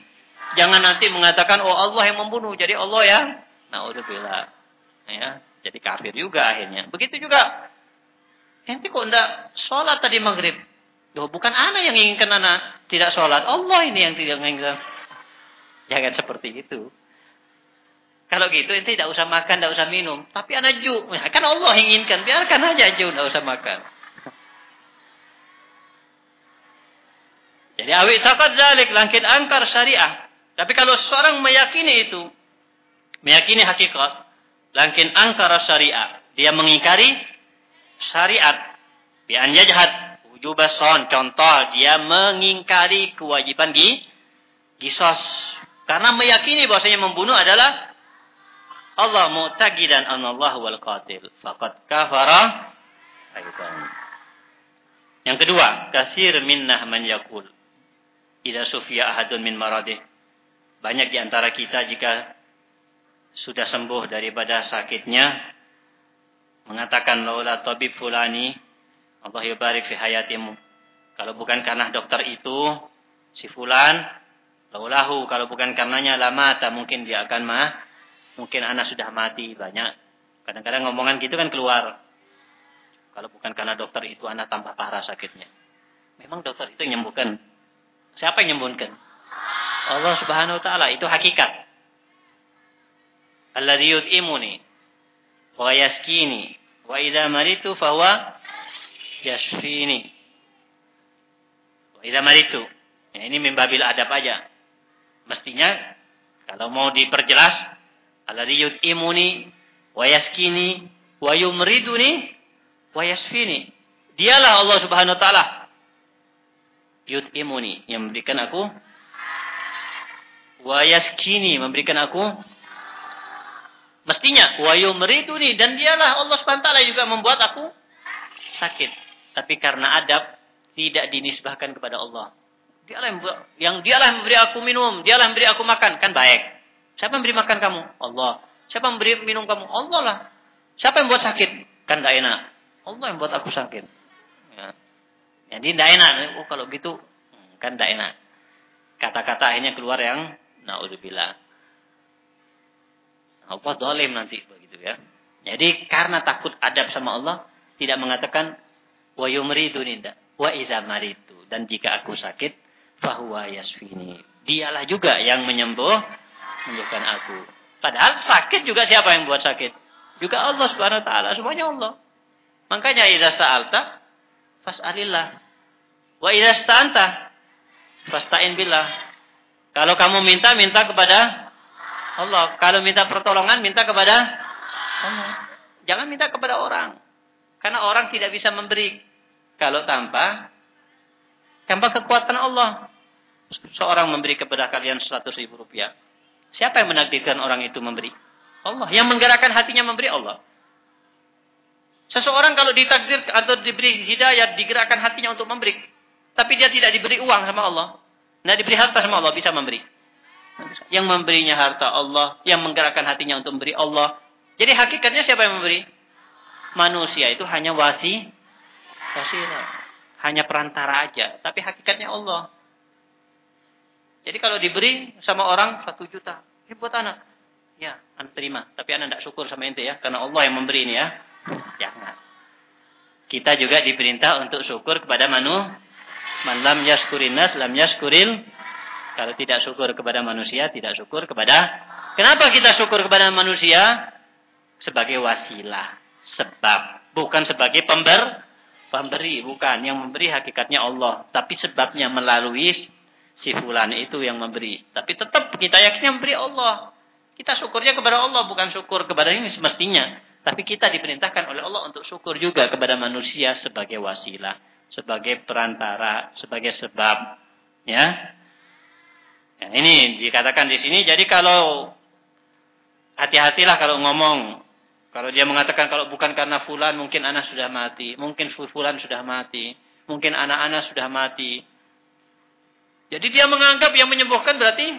Jangan nanti mengatakan, oh Allah yang membunuh. Jadi Allah yang. Nah udah bila. Ya, jadi kafir juga akhirnya. Begitu juga. Nanti kok enggak sholat tadi maghrib. Loh, bukan anak yang inginkan anak tidak sholat. Allah ini yang tidak menginginkan. Jangan seperti itu. Kalau gitu ente tidak usah makan, tidak usah minum. Tapi anak ju, ya, kan Allah inginkan, biarkan aja ju, tidak usah makan. Jadi awit takat zalik langkit angkar syariah. Tapi kalau seorang meyakini itu, meyakini hakikat, langkit angkar syariah, dia mengingkari syariat. Bi an wujubason. Contoh dia mengingkari kewajiban gi gisos. Karena meyakini bahwasanya membunuh adalah Allah mu'taqidan anallahu wal qatil. Faqad kafara. Yang kedua, kasir minnah man yakul. Ida sufiya ahadun min maradih. Banyak di antara kita jika sudah sembuh daripada sakitnya mengatakan laula tabib fulani Allah yubarik fi hayatimu. Kalau bukan karena dokter itu si fulan laulahu kalau bukan karenanya lama tak mungkin dia akan mah mungkin anak sudah mati banyak. Kadang-kadang ngomongan gitu kan keluar. Kalau bukan karena dokter itu anak tambah parah sakitnya. Memang dokter itu yang nyembuhkan. Siapa yang nyembuhkan? Allah Subhanahu wa taala itu hakikat. Alladzi yut'imuni wa yaskini wa idza maritu fahuwa yashfini. Wa maritu. Ya, ini membabil adab aja. Mestinya kalau mau diperjelas alladzi yut'imuni wa yaskini wa yumriduni wa yashfini. Dialah Allah Subhanahu wa taala yut'imuni yang memberikan aku wa yaskini memberikan aku mestinya wa yumriduni dan dialah Allah Subhanahu taala juga membuat aku sakit tapi karena adab tidak dinisbahkan kepada Allah. Dialah yang, dialah yang memberi aku minum dialah yang memberi aku makan. Kan baik. Siapa yang memberi makan kamu? Allah. Siapa yang memberi minum kamu? Allah lah. Siapa yang buat sakit? Kan tidak enak. Allah yang buat aku sakit. Ya. jadi tidak enak. Oh kalau gitu kan tidak enak. Kata-kata akhirnya keluar yang Naudzubillah. Allah dolim nanti begitu ya. Jadi karena takut adab sama Allah, tidak mengatakan wa yumridu ninda wa iza maritu dan jika aku sakit fahuwa yasfini. Dialah juga yang menyembuh menyembuhkan aku. Padahal sakit juga siapa yang buat sakit? Juga Allah Subhanahu wa taala, semuanya Allah. Makanya idza sa'alta fas'alillah. Wa idza sta'anta fasta'in billah. Kalau kamu minta, minta kepada Allah. Kalau minta pertolongan, minta kepada Allah. Jangan minta kepada orang. Karena orang tidak bisa memberi. Kalau tanpa, tanpa kekuatan Allah. Seorang memberi kepada kalian 100 ribu rupiah. Siapa yang menakdirkan orang itu memberi? Allah. Yang menggerakkan hatinya memberi Allah. Seseorang kalau ditakdir atau diberi hidayah, digerakkan hatinya untuk memberi. Tapi dia tidak diberi uang sama Allah. Nah diberi harta sama Allah bisa memberi. Yang memberinya harta Allah, yang menggerakkan hatinya untuk memberi Allah. Jadi hakikatnya siapa yang memberi? Manusia itu hanya wasi, wasilah. Hanya perantara aja. Tapi hakikatnya Allah. Jadi kalau diberi sama orang satu juta, ini buat anak. Ya, anak terima. Tapi anak tidak syukur sama ente ya. Karena Allah yang memberi ini ya. Jangan. Kita juga diperintah untuk syukur kepada manusia Man lam yaskurin nas lam yaskuril. Kalau tidak syukur kepada manusia, tidak syukur kepada Kenapa kita syukur kepada manusia? Sebagai wasilah, sebab, bukan sebagai pember pemberi, bukan. Yang memberi hakikatnya Allah, tapi sebabnya melalui si fulan itu yang memberi. Tapi tetap kita yakin yang memberi Allah. Kita syukurnya kepada Allah, bukan syukur kepada ini semestinya. Tapi kita diperintahkan oleh Allah untuk syukur juga kepada manusia sebagai wasilah sebagai perantara, sebagai sebab. Ya. ya ini dikatakan di sini. Jadi kalau hati-hatilah kalau ngomong. Kalau dia mengatakan kalau bukan karena fulan mungkin anak sudah mati. Mungkin fulan sudah mati. Mungkin anak-anak sudah mati. Jadi dia menganggap yang menyembuhkan berarti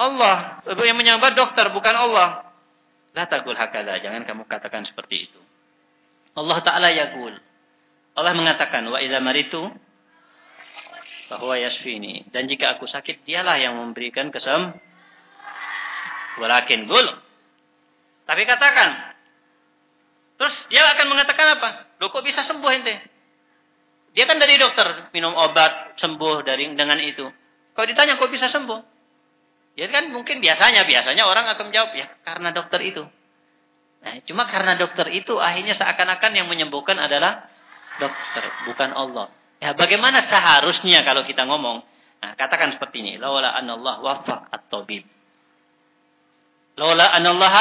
Allah. Yang menyambat dokter bukan Allah. La taqul hakadha. Jangan kamu katakan seperti itu. Allah Ta'ala yaqul. Allah mengatakan wa idza maritu bahwa yasfini dan jika aku sakit dialah yang memberikan kesem walakin gul tapi katakan terus dia akan mengatakan apa lo kok bisa sembuh ente dia kan dari dokter minum obat sembuh dari dengan itu kalau ditanya kok bisa sembuh ya kan mungkin biasanya biasanya orang akan menjawab ya karena dokter itu nah, cuma karena dokter itu akhirnya seakan-akan yang menyembuhkan adalah dokter, bukan Allah. Ya, bagaimana seharusnya kalau kita ngomong? Nah, katakan seperti ini, laula anallah wafaq at-tabib. Laula anallah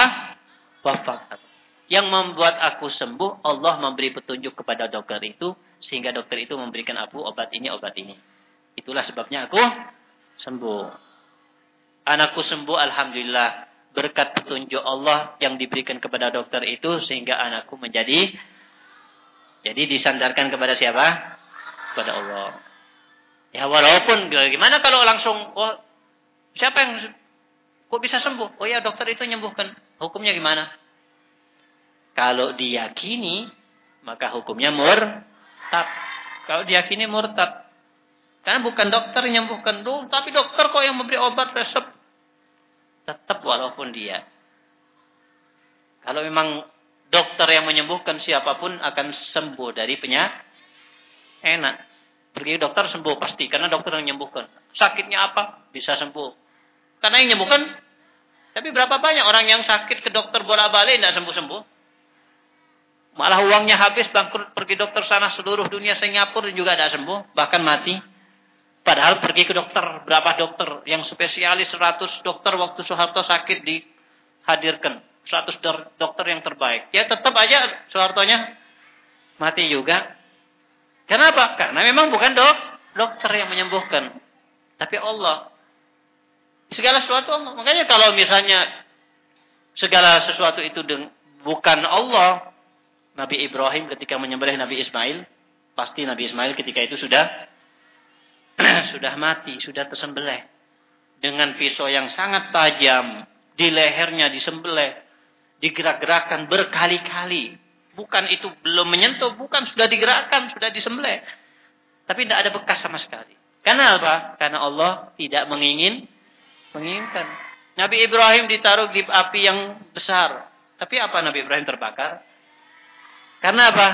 wafaq. Yang membuat aku sembuh, Allah memberi petunjuk kepada dokter itu. Sehingga dokter itu memberikan aku obat ini, obat ini. Itulah sebabnya aku sembuh. Anakku sembuh, Alhamdulillah. Berkat petunjuk Allah yang diberikan kepada dokter itu. Sehingga anakku menjadi... Jadi disandarkan kepada siapa? Kepada Allah. Ya walaupun gimana kalau langsung oh siapa yang kok bisa sembuh? Oh ya dokter itu nyembuhkan. Hukumnya gimana? Kalau diyakini maka hukumnya murtad. Kalau diyakini murtad. Karena bukan dokter yang nyembuhkan dulu, tapi dokter kok yang memberi obat resep. Tetap walaupun dia. Kalau memang dokter yang menyembuhkan siapa pun akan sembuh dari penyakit. Enak. Pergi dokter sembuh pasti karena dokter yang menyembuhkan. Sakitnya apa? Bisa sembuh. Karena yang menyembuhkan. Tapi berapa banyak orang yang sakit ke dokter bola-balik tidak sembuh-sembuh? Malah uangnya habis bangkrut pergi dokter sana seluruh dunia Singapura juga tidak sembuh, bahkan mati. Padahal pergi ke dokter, berapa dokter yang spesialis 100 dokter waktu Soeharto sakit dihadirkan. 100 dokter yang terbaik. Ya tetap aja Soehartonya mati juga. Kenapa? Karena memang bukan dok, dokter yang menyembuhkan. Tapi Allah. Segala sesuatu Allah. Makanya kalau misalnya segala sesuatu itu bukan Allah. Nabi Ibrahim ketika menyembelih Nabi Ismail. Pasti Nabi Ismail ketika itu sudah sudah mati, sudah tersembelih. Dengan pisau yang sangat tajam. Di lehernya disembelih. Digerak-gerakkan berkali-kali Bukan itu belum menyentuh, bukan sudah digerakkan, sudah disembelih. Tapi tidak ada bekas sama sekali. Karena apa? Karena Allah tidak mengingin, menginginkan. Nabi Ibrahim ditaruh di api yang besar. Tapi apa Nabi Ibrahim terbakar? Karena apa?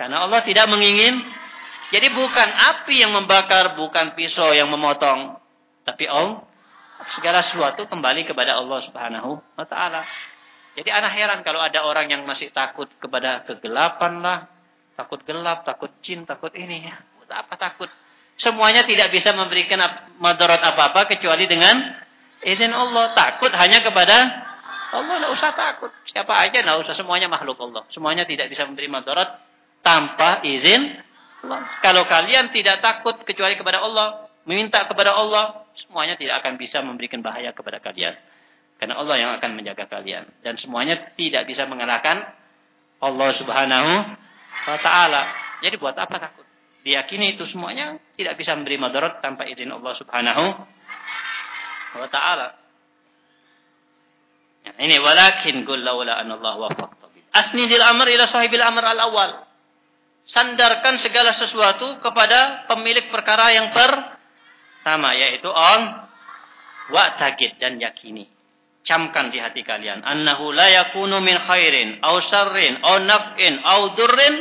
Karena Allah tidak mengingin. Jadi bukan api yang membakar, bukan pisau yang memotong. Tapi Allah, segala sesuatu kembali kepada Allah subhanahu wa ta'ala. Jadi anak heran kalau ada orang yang masih takut kepada kegelapan lah. Takut gelap, takut jin, takut ini. Ya, apa takut? Semuanya tidak bisa memberikan madarat apa-apa kecuali dengan izin Allah. Takut hanya kepada Allah. Tidak usah takut. Siapa aja tidak usah. Semuanya makhluk Allah. Semuanya tidak bisa memberi madarat tanpa izin Allah. Kalau kalian tidak takut kecuali kepada Allah. Meminta kepada Allah. Semuanya tidak akan bisa memberikan bahaya kepada kalian. Karena Allah yang akan menjaga kalian. Dan semuanya tidak bisa mengalahkan Allah subhanahu wa ta'ala. Jadi buat apa takut? Diyakini itu semuanya tidak bisa memberi madarat tanpa izin Allah subhanahu wa ta'ala. Ini walakin qul laula an Allah wafaqta Asnidil amr ila sahibil amr al-awwal. Sandarkan segala sesuatu kepada pemilik perkara yang pertama yaitu on wa tagid dan yakini. Camkan di hati kalian. Annahu la yakunu min khairin aw syarrin aw naf'in aw durrin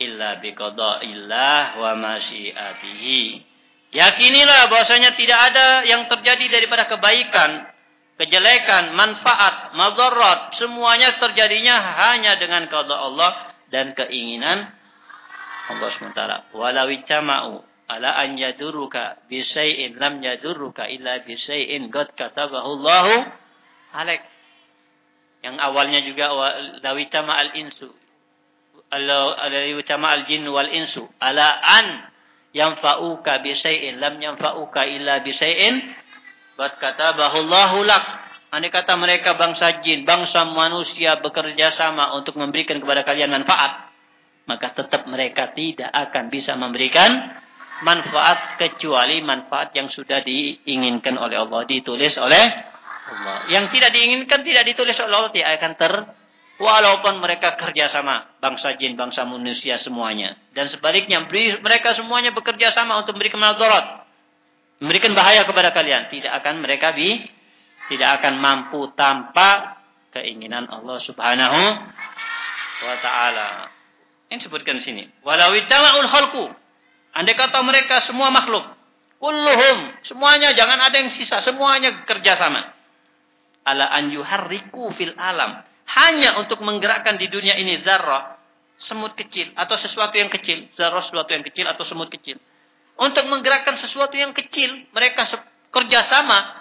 illa biqada'illah wa masyiatihi. Yakinilah bahwasanya tidak ada yang terjadi daripada kebaikan kejelekan manfaat madarat semuanya terjadinya hanya dengan qada Allah dan keinginan Allah SWT walau jama'u ala an yaduruka bi syai'in lam yaduruka illa bi syai'in qad katabahu Allahu Alek. Yang awalnya juga lawitama al-insu. Lawitama al-jin wal-insu. Ala an yanfa'uka bisay'in. Lam yanfa'uka illa bisay'in. Bat kata bahullahu lak. Andai kata mereka bangsa jin, bangsa manusia bekerja sama untuk memberikan kepada kalian manfaat. Maka tetap mereka tidak akan bisa memberikan manfaat kecuali manfaat yang sudah diinginkan oleh Allah. Ditulis oleh Allah. Yang tidak diinginkan tidak ditulis oleh Allah tidak akan ter walaupun mereka kerjasama bangsa jin bangsa manusia semuanya dan sebaliknya mereka semuanya bekerja sama untuk memberikan madarat memberikan bahaya kepada kalian tidak akan mereka bi tidak akan mampu tanpa keinginan Allah Subhanahu wa taala. Ini sebutkan di sini. Walau ittama'ul khalqu. Andai kata mereka semua makhluk, kulluhum, semuanya jangan ada yang sisa, semuanya kerjasama ala an yuharriku fil alam. Hanya untuk menggerakkan di dunia ini zarrah, semut kecil atau sesuatu yang kecil, zarrah sesuatu yang kecil atau semut kecil. Untuk menggerakkan sesuatu yang kecil, mereka kerjasama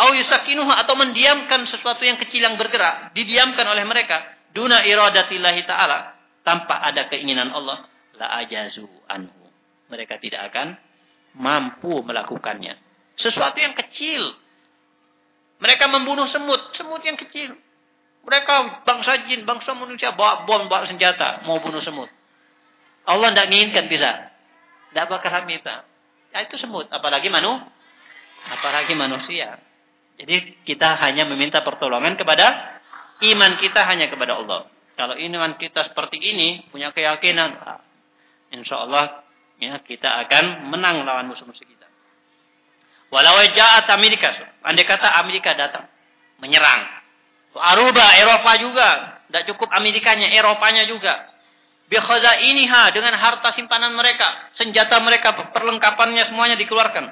au atau mendiamkan sesuatu yang kecil yang bergerak, didiamkan oleh mereka duna iradatillahi taala tanpa ada keinginan Allah la ajazu anhu. Mereka tidak akan mampu melakukannya. Sesuatu yang kecil. Mereka membunuh semut, semut yang kecil. Mereka bangsa jin, bangsa manusia bawa bom, bawa senjata, mau bunuh semut. Allah tidak menginginkan bisa. Tidak bakal minta. Ya itu semut, apalagi manu, apalagi manusia. Jadi kita hanya meminta pertolongan kepada iman kita hanya kepada Allah. Kalau iman kita seperti ini, punya keyakinan, insya Allah ya, kita akan menang lawan musuh-musuh kita. Walau jahat Amerika, andai kata Amerika datang, menyerang. Aruba, Eropa juga. Tidak cukup Amerikanya, Eropanya juga. Bikhaza iniha dengan harta simpanan mereka, senjata mereka, perlengkapannya semuanya dikeluarkan.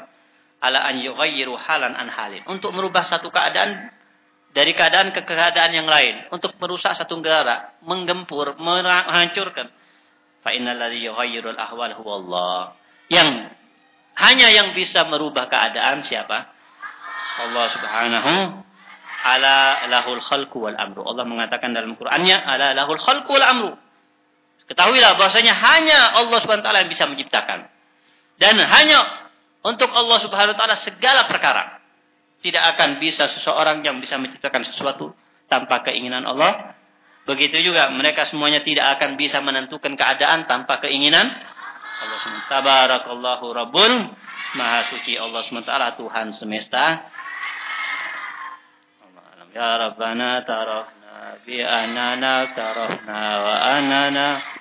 Ala an yughayyiru halan an halin. Untuk merubah satu keadaan dari keadaan ke keadaan yang lain. Untuk merusak satu negara, menggempur, menghancurkan. Fa innal ahwal Allah. Yang hanya yang bisa merubah keadaan siapa? Allah Subhanahu ala lahul khalqu wal amru. Allah mengatakan dalam Qur'annya ala lahul khalqu wal amru. Ketahuilah bahwasanya hanya Allah Subhanahu wa taala yang bisa menciptakan. Dan hanya untuk Allah Subhanahu wa taala segala perkara. Tidak akan bisa seseorang yang bisa menciptakan sesuatu tanpa keinginan Allah. Begitu juga mereka semuanya tidak akan bisa menentukan keadaan tanpa keinginan Allah SWT. Tabarakallahu Rabbul Maha suci Allah SWT Tuhan semesta. Ya Rabbana tarahna bi anana tarahna wa anana